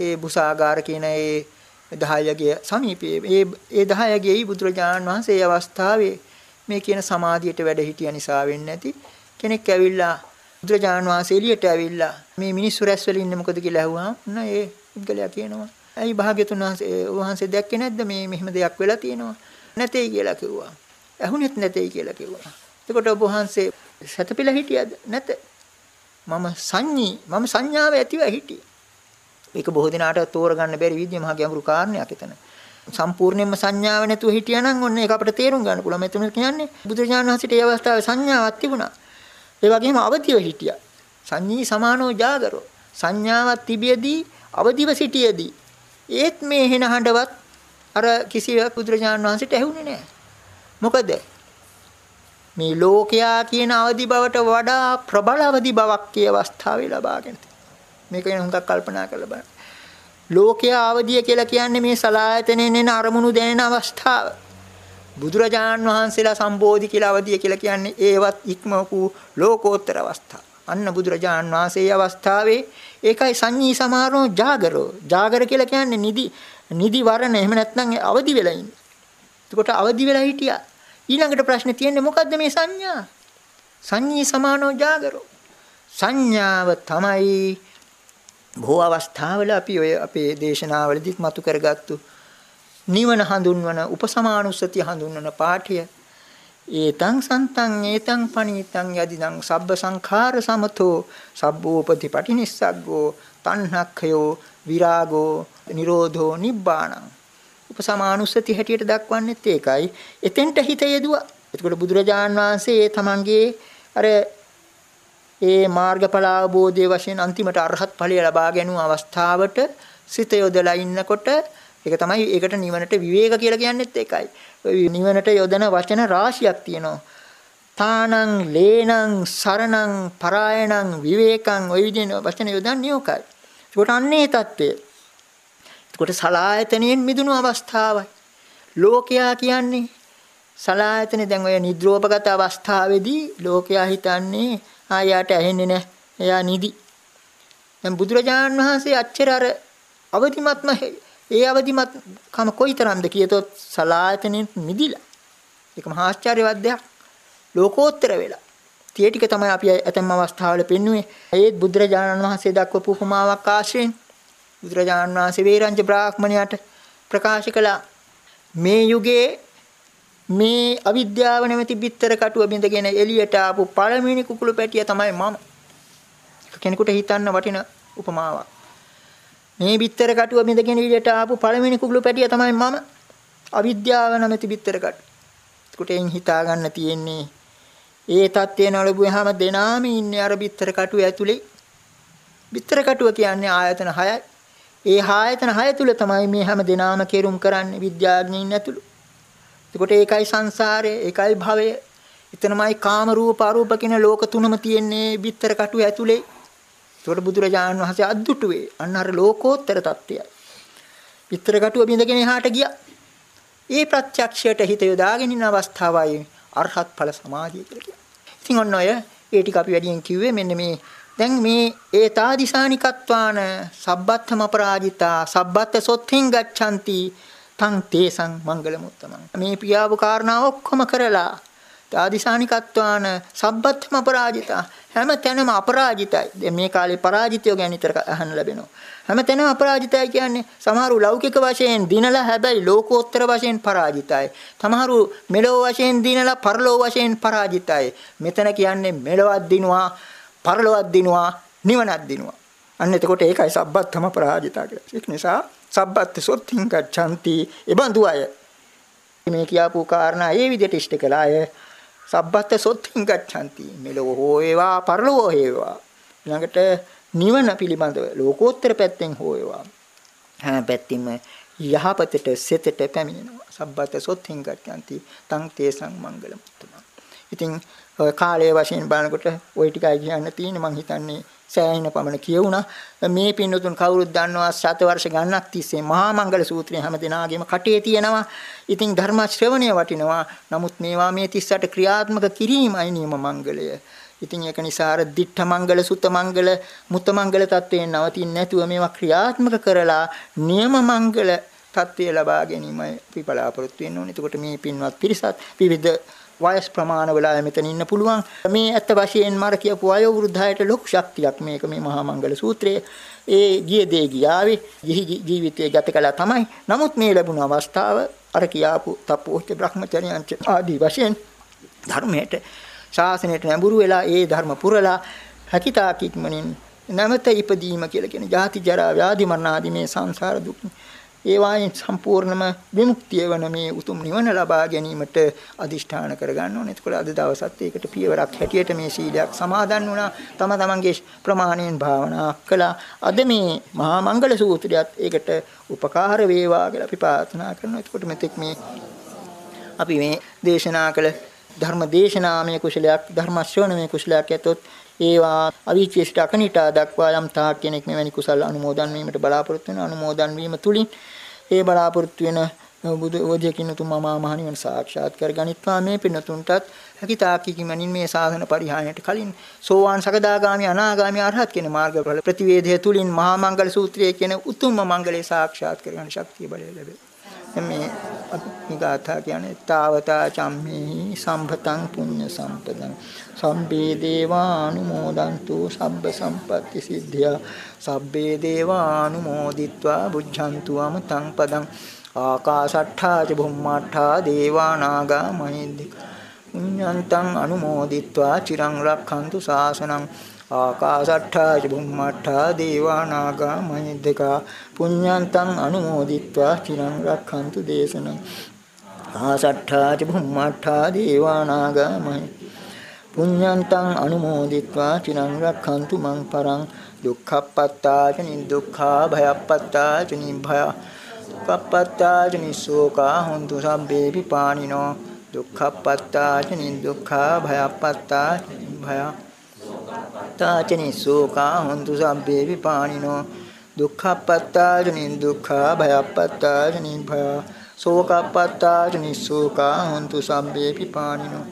[SPEAKER 1] ඒ බුසාගාර කියන ඒ 10යගේ සමීපයේ ඒ ඒ 10යගේ බුදුරජාණන් වහන්සේ ඒ අවස්ථාවේ මේ කියන සමාධියට වැඩ හිටිය නිසා වෙන්නේ නැති කෙනෙක් ඇවිල්ලා බුදුරජාණන් වහන්සේ එළියට ඇවිල්ලා මේ මිනිස්සු රැස් වෙලා ඉන්නේ මොකද කියලා ඇහුවාම නෑ ඒ පුද්ගලයා කියනවා ඇයි භාග්‍යතුන් වහන්සේ වහන්සේ දැක්කේ නැද්ද? මේ මෙහෙම දෙයක් වෙලා තියෙනවා. නැtei කියලා කිව්වා. ඇහුනෙත් නැtei කියලා කිව්වා. එතකොට ඔබ වහන්සේ සතපිලා හිටියද නැත මම සංඤී මම සංඥාව ඇතිව හිටියේ ඒක බොහෝ දිනාට තෝරගන්න බැරි විදිය මහා ගැඹුරු කාරණයක් එතන. සම්පූර්ණයෙන්ම සංඥාව නැතුව හිටියානම් ඔන්න ඒක අපිට තේරුම් ගන්න පුළුවන්. මෙතන කියන්නේ බුදුරජාණන් වහන්සේට ඒ අවස්ථාවේ සංඥාවක් තිබුණා. ඒ වගේම අවදිව හිටියා. සංඤී සමානෝ ජාගරෝ. සංඥාවක් තිබියදී අවදිව සිටියේදී ඒත් මේ හෙන හඬවත් අර කිසිවක් බුදුරජාණන් වහන්සේට ඇහුනේ නැහැ. මොකද මේ ලෝකයා කියන අවදි බවට වඩා ප්‍රබල අවදි බවක් කිය අවස්ථාවේ ලබාගෙන මේක ගැන හුඟක් කල්පනා කරලා බලන්න. ලෝකයා අවදිය කියලා කියන්නේ මේ සලායතනෙන් එන අරමුණු දැනෙන අවස්ථාව. බුදුරජාන් වහන්සේලා සම්බෝධි කියලා අවදිය කියලා කියන්නේ ඒවත් ඉක්මවපු ලෝකෝත්තර අවස්ථාව. අන්න බුදුරජාන් වහන්සේ අවස්ථාවේ ඒකයි සංඤී සමාරෝ ජාගරෝ. ජාගර කියලා කියන්නේ නිදි නිදි වරණ එහෙම නැත්නම් අවදි වෙලා ඉන්නේ. එතකොට අවදි වෙලා හිටියා. ඊළඟට ප්‍රශ්නේ තියෙන්නේ මොකද්ද මේ සංඥා? සංඤී සමානෝ ජාගරෝ. සංඥාව තමයි බොහෝ අවස්ථාවල අපි ඔය අපේ දේශනාවලදීත් මතු කරගත්තු නිවන හඳුන්වන උපසමානුස්සතිය හඳුන්වන පාඨය ඒතං සන්තං ඒතං පනීතං යදිදං සබ්බ සංඛාර සමතෝ සබ්බෝපති පටිනිස්සග්ගෝ තණ්හක්ඛයෝ විරාගෝ නිරෝධෝ නිබ්බාණං උපසමානුස්සති හැටියට දක්වන්නෙත් ඒකයි. එතෙන්ට හිත යෙදුවා. එතකොට බුදුරජාන් වහන්සේ ඒ තමන්ගේ අර ඒ මාර්ගඵල අවබෝධයේ වශයෙන් අන්තිමට අරහත් ඵලය ලබා ගැනීම අවස්ථාවට සිත යොදලා ඉන්නකොට ඒක තමයි ඒකට නිවනට විවේක කියලා කියන්නේත් ඒකයි. නිවනට යොදන වචන රාශියක් තියෙනවා. තානං ලේනං සරණං පරායණං විවේකං ওই විදිහේ වචන යොදන්නේ ඕකයි. ඒකට අන්නේ தත්ත්වය ඒකට සලායතනෙන් මිදුණු අවස්ථාවයි. ලෝකයා කියන්නේ සලායතනේ දැන් ඔය නිද්‍රෝපගත අවස්ථාවේදී ලෝකයා හිතන්නේ ආයාට ඇහෙන්නේ නැහැ. එයා නිදි. දැන් බුදුරජාණන් වහන්සේ අච්චර අර අවදිමත්ම ඒ අවදිමත් කම කොයිතරම්ද කියතොත් සලායතනෙන් මිදිලා. ඒක මහා ආශ්චර්යවත් දෙයක්. ලෝකෝත්තර වෙලා. tie ටික තමයි අපි ඇතැම් අවස්ථාවල පෙන්වුවේ. ඒත් බුදුරජාණන් වහන්සේ දක්වපු උපමාවක් ආශ්‍රයෙන් බුදුරජාණන් වහන්සේ වේරංජ බ්‍රාහ්මණයාට ප්‍රකාශ කළා මේ යුගයේ මේ අවිද්‍යාව නැමැති බිත්තර කටුව බිඳගෙන එළියට ආපු පළවෙනි කුකුළු පැටිය තමයි මම. කෙනෙකුට හිතන්න වටින උපමාවක්. මේ බිත්තර කටුව බිඳගෙන එළියට ආපු පළවෙනි කුකුළු පැටිය තමයි මම. අවිද්‍යාව නැමැති බිත්තර කටුව. ඒකට එයින් හිතා ගන්න තියෙන්නේ ඒ தත්ත්වය නලබුවේ හැම දෙනාම ඉන්නේ අර බිත්තර කටුව ඇතුලේ. බිත්තර කටුව කියන්නේ ආයතන 6යි. ඒ ආයතන 6 තුල තමයි මේ හැම දෙනාම කෙරුම් කරන්නේ විද්‍යාඥයින් ඇතුළු. එතකොට ඒකයි සංසාරය, ඒකයි භවය. එතනමයි කාම රූප අරූප කියන ලෝක තුනම තියෙන්නේ බිත්තර කටු ඇතුලේ. එතකොට බුදුරජාණන් වහන්සේ අද්දුටුවේ අන්න අර ලෝකෝත්තර தත්ත්වයයි. බිත්තර කටුව බින්දගෙන එහාට ගියා. ඒ ප්‍රත්‍යක්ෂයට හිත යොදාගෙන ඉන්න අවස්ථාවයි අරහත් ඵල සමාධිය කියලා කියන්නේ. ඉතින් ඔන්න ඔය ඒ ටික අපි වැඩියෙන් කිව්වේ මෙන්න මේ දැන් මේ ඒ තාදිසානිකත්වාන සබ්බත්තම අපරාජිතා සබ්බත්ත සොත්තිං ගච්ඡanti තං තේසං මංගල මුත්තමං මේ පියාව කාරණා ඔක්කොම කරලා ආදිසානිකත්වාන සබ්බත්ම අපරාජිතා හැම තැනම අපරාජිතයි. දැන් මේ කාලේ පරාජිතයෝ ගැන නිතර අහන්න ලැබෙනවා. හැම තැනම අපරාජිතයි කියන්නේ සමහරු ලෞකික වශයෙන් දිනලා හැබැයි ලෝකෝත්තර වශයෙන් පරාජිතයි. සමහරු මෙලෝ වශයෙන් දිනලා පරලෝ වශයෙන් පරාජිතයි. මෙතන කියන්නේ මෙලොවක් දිනුවා පරලොවක් දිනුවා නිවනක් දිනුවා. අන්න එතකොට ඒකයි සබ්බත්ම පරාජිතා කියලා. ඒක නිසා සබ්බත් සොත්තිං ගච්ඡanti එබඳු අය. මේ කියපු කාරණා ඒ විදිහට ඉෂ්ට කළ අය සබ්බත් සොත්තිං ගච්ඡanti. මෙලොව හෝ වේවා පරලොව හේවා ළඟට නිවන පිළිබඳව ලෝකෝත්තර පැත්තෙන් හෝ වේවා. හැම පැත්තින්ම යහපතට සෙතට පැමිණෙනවා. සබ්බත සොත්හින් ගච්ඡanti. තං තේසං මංගලමුත්තම. ඉතින් කාලයේ වශයෙන් බලනකොට ওই ටිකයි කියන්න තියෙන්නේ මං හිතන්නේ සෑහෙන පමණ කියවුණා. මේ පින්නතුන් කවුරුත් දන්නවා සත වර්ෂ ගණනක් තිස්සේ මහා මංගල සූත්‍රය හැම දිනාගෙම කටේ තියෙනවා. ඉතින් ධර්ම ශ්‍රවණය වටිනවා. නමුත් මේවා මේ 38 ක්‍රියාත්මක කිරීමයි නියම මංගලය. ඉතින් ඒක නිසා අර දිඨ මංගල සුත මංගල මුත මංගල තත්වයෙන් නවතින්නේ නැතුව මේවා ක්‍රියාත්මක කරලා නියම මංගල තත්ත්වය ලබා ගැනීමයි අපි බලාපොරොත්තු වෙන්න ඕනේ. එතකොට මේ පින්වත් පිරිසත් විවිධ වයස් ප්‍රමාණවල අය මෙතන ඉන්න පුළුවන්. මේ ඇත්ත වශයෙන්ම අර කියපු අය වෘද්ධායට ලොකු ශක්තියක් මේක මේ මහා මංගල සූත්‍රයේ. ඒ ගිය දේ ගියාවේ ජීවිතයේ ගත කළා තමයි. නමුත් මේ ලැබුණු අවස්ථාව අර කියාපු තපෝච්ච බ්‍රහ්මචර්යයන් ආදී වශයෙන් ධර්මයට ශාසනයට නැඹුරු වෙලා ඒ ධර්ම පුරලා හැකිතාක් ඉක්මනින් නැවත ඉපදීම කියලා කියන ජාති ජරා ව්‍යාධි මරණ ආදී මේ සංසාර දුක් ඒ වායින් සම්පූර්ණම විමුක්තිය වන මේ උතුම් නිවන ලබා ගැනීමට අදිෂ්ඨාන කරගන්න ඕනේ. එතකොට අද දවසත් ඒකට පියවරක් හැටියට මේ සීලයක් සමාදන් වුණා. තම තමන්ගේ ප්‍රමාණයෙන් භාවනා කළා. අද මේ මහා මංගල සූත්‍රයත් ඒකට උපකාර වේවා කියලා අපි ප්‍රාර්ථනා කරනවා. එතකොට මෙතෙක් මේ අපි මේ දේශනා කළ ධර්ම දේශනාමය කුසලයක් ධර්ම ශ්‍රවණමය කුසලයක් ඇතොත් ඒවා අවීචේෂ්ඨ අකනිටා දක්වා යම් තාක් කෙනෙක් මෙවැනි කුසල අනුමෝදන් වීමට බලාපොරොත්තු වෙන අනුමෝදන් වීම තුලින් ඒ බලාපොරොත්තු වෙන බුදු වදයකින් උතුම් මහා මහණිවන සාක්ෂාත් කරගනිත්වා මේ පින්නතුන්ටත් හැකි තාක්කිකිමනින් මේ සාසන පරිහානියට කලින් සෝවාන් සකදාගාමි අනාගාමි අරහත් කියන මාර්ගඵල ප්‍රතිවේධය තුලින් මහා මංගල සූත්‍රයේ කියන උතුම්ම මංගලේ සාක්ෂාත් කරගන්න ශක්තිය බලය ලැබේ. මේ ගාථා කියන්නේ තාවතා චම්මේහි සම්පතං පුඤ්ඤ සම්පතං සම්බේ දේවානුමෝදන්තු සබ්බ සම්පatti සිද්ධා සබ්බේ දේවානුමෝදිත්වා බුද්ධන්තු අමතං පදං. ආකාශට්ඨා ච බුම්මාට්ඨා දේවානාගා මහින්දික පුඤ්ඤන්තං අනුමෝදිත්වා චිරං රක්ඛන්තු ශාසනං ආකාශට්ඨා ච බුම්මාට්ඨා දේවානාගා මහින්දිකා පුඤ්ඤන්තං අනුමෝදිත්වා චිරං රක්ඛන්තු දේශනං. ආසට්ඨා ච බුම්මාට්ඨා දේවානාගා මහින්දිකා පුඤ්ඤන්තං අනුමෝදිත්වා චිරං රක්ඛන්තු මං පරං. දුක්ඛප්පත්තා ච නිදුක්ඛා භයප්පත්තා ච නිභය දුක්ඛප්පත්තා ච නිසෝකා හොන්තු සම්බේපි පානිනෝ දුක්ඛප්පත්තා ච නිදුක්ඛා භයප්පත්තා ච නිභය තාච නිසෝකා හොන්තු සම්බේපි පානිනෝ දුක්ඛප්පත්තා ච නිදුක්ඛා භයප්පත්තා ච නිභය සෝකප්පත්තා ච නිසෝකා හොන්තු සම්බේපි පානිනෝ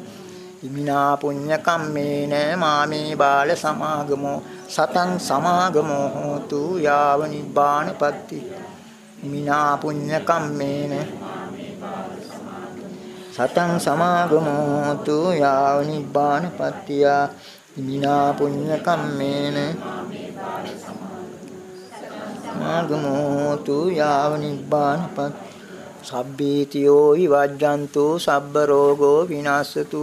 [SPEAKER 1] ඉමිනා පුඤ්ඤ කම්මේන මාමේ බාල සමාගමෝ සතං සමාගමෝ හෝතු යාව නිබ්බානපත්ති ඉමිනා පුඤ්ඤ කම්මේන සතං සමාගමෝ හෝතු යාව නිබ්බානපත්තිය ඉමිනා පුඤ්ඤ කම්මේන සමාගමෝ හෝතු යාව නිබ්බානපත්ති සබ්බීතියෝ විවජ්ජන්තු සබ්බ රෝගෝ විනාශතු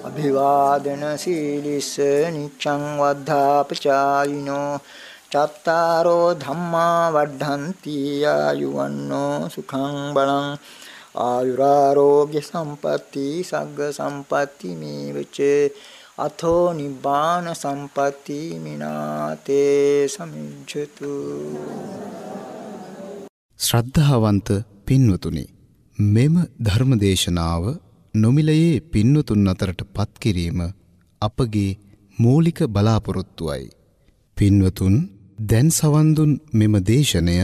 [SPEAKER 1] අභිවාදන සීලිස නිච්ඡං වද්ධාපචායිනෝ චත්තාරෝ ධම්මා වඩ්ඩಂತಿ ආයුවන්නෝ සුඛං බලං ආයුරාෝග්‍ය සම්පatti සග්ග සම්පatti මේවච අතෝ නිබ්බාන සම්පatti මිනාතේ සමිජ්ජතු.
[SPEAKER 2] ශ්‍රද්ධාවන්ත පින්වතුනි මෙම ධර්මදේශනාව නොමිලයේ පින්වතුන් අතරට පත් කිරීම අපගේ මූලික බලාපොරොත්තුවයි. පින්වතුන් දැන් සවන් දුන් මෙම දේශනය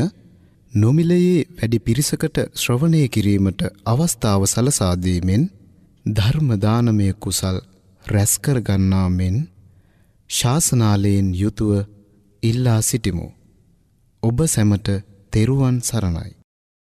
[SPEAKER 2] නොමිලයේ වැඩි පිරිසකට ශ්‍රවණය කිරීමට අවස්ථාව සලසා දීමෙන් ධර්ම දානමය කුසල් රැස්කර ගන්නා මෙන් ශාසනාලයෙන් යුතුව ඉල්ලා සිටිමු. ඔබ සැමට තෙරුවන් සරණයි.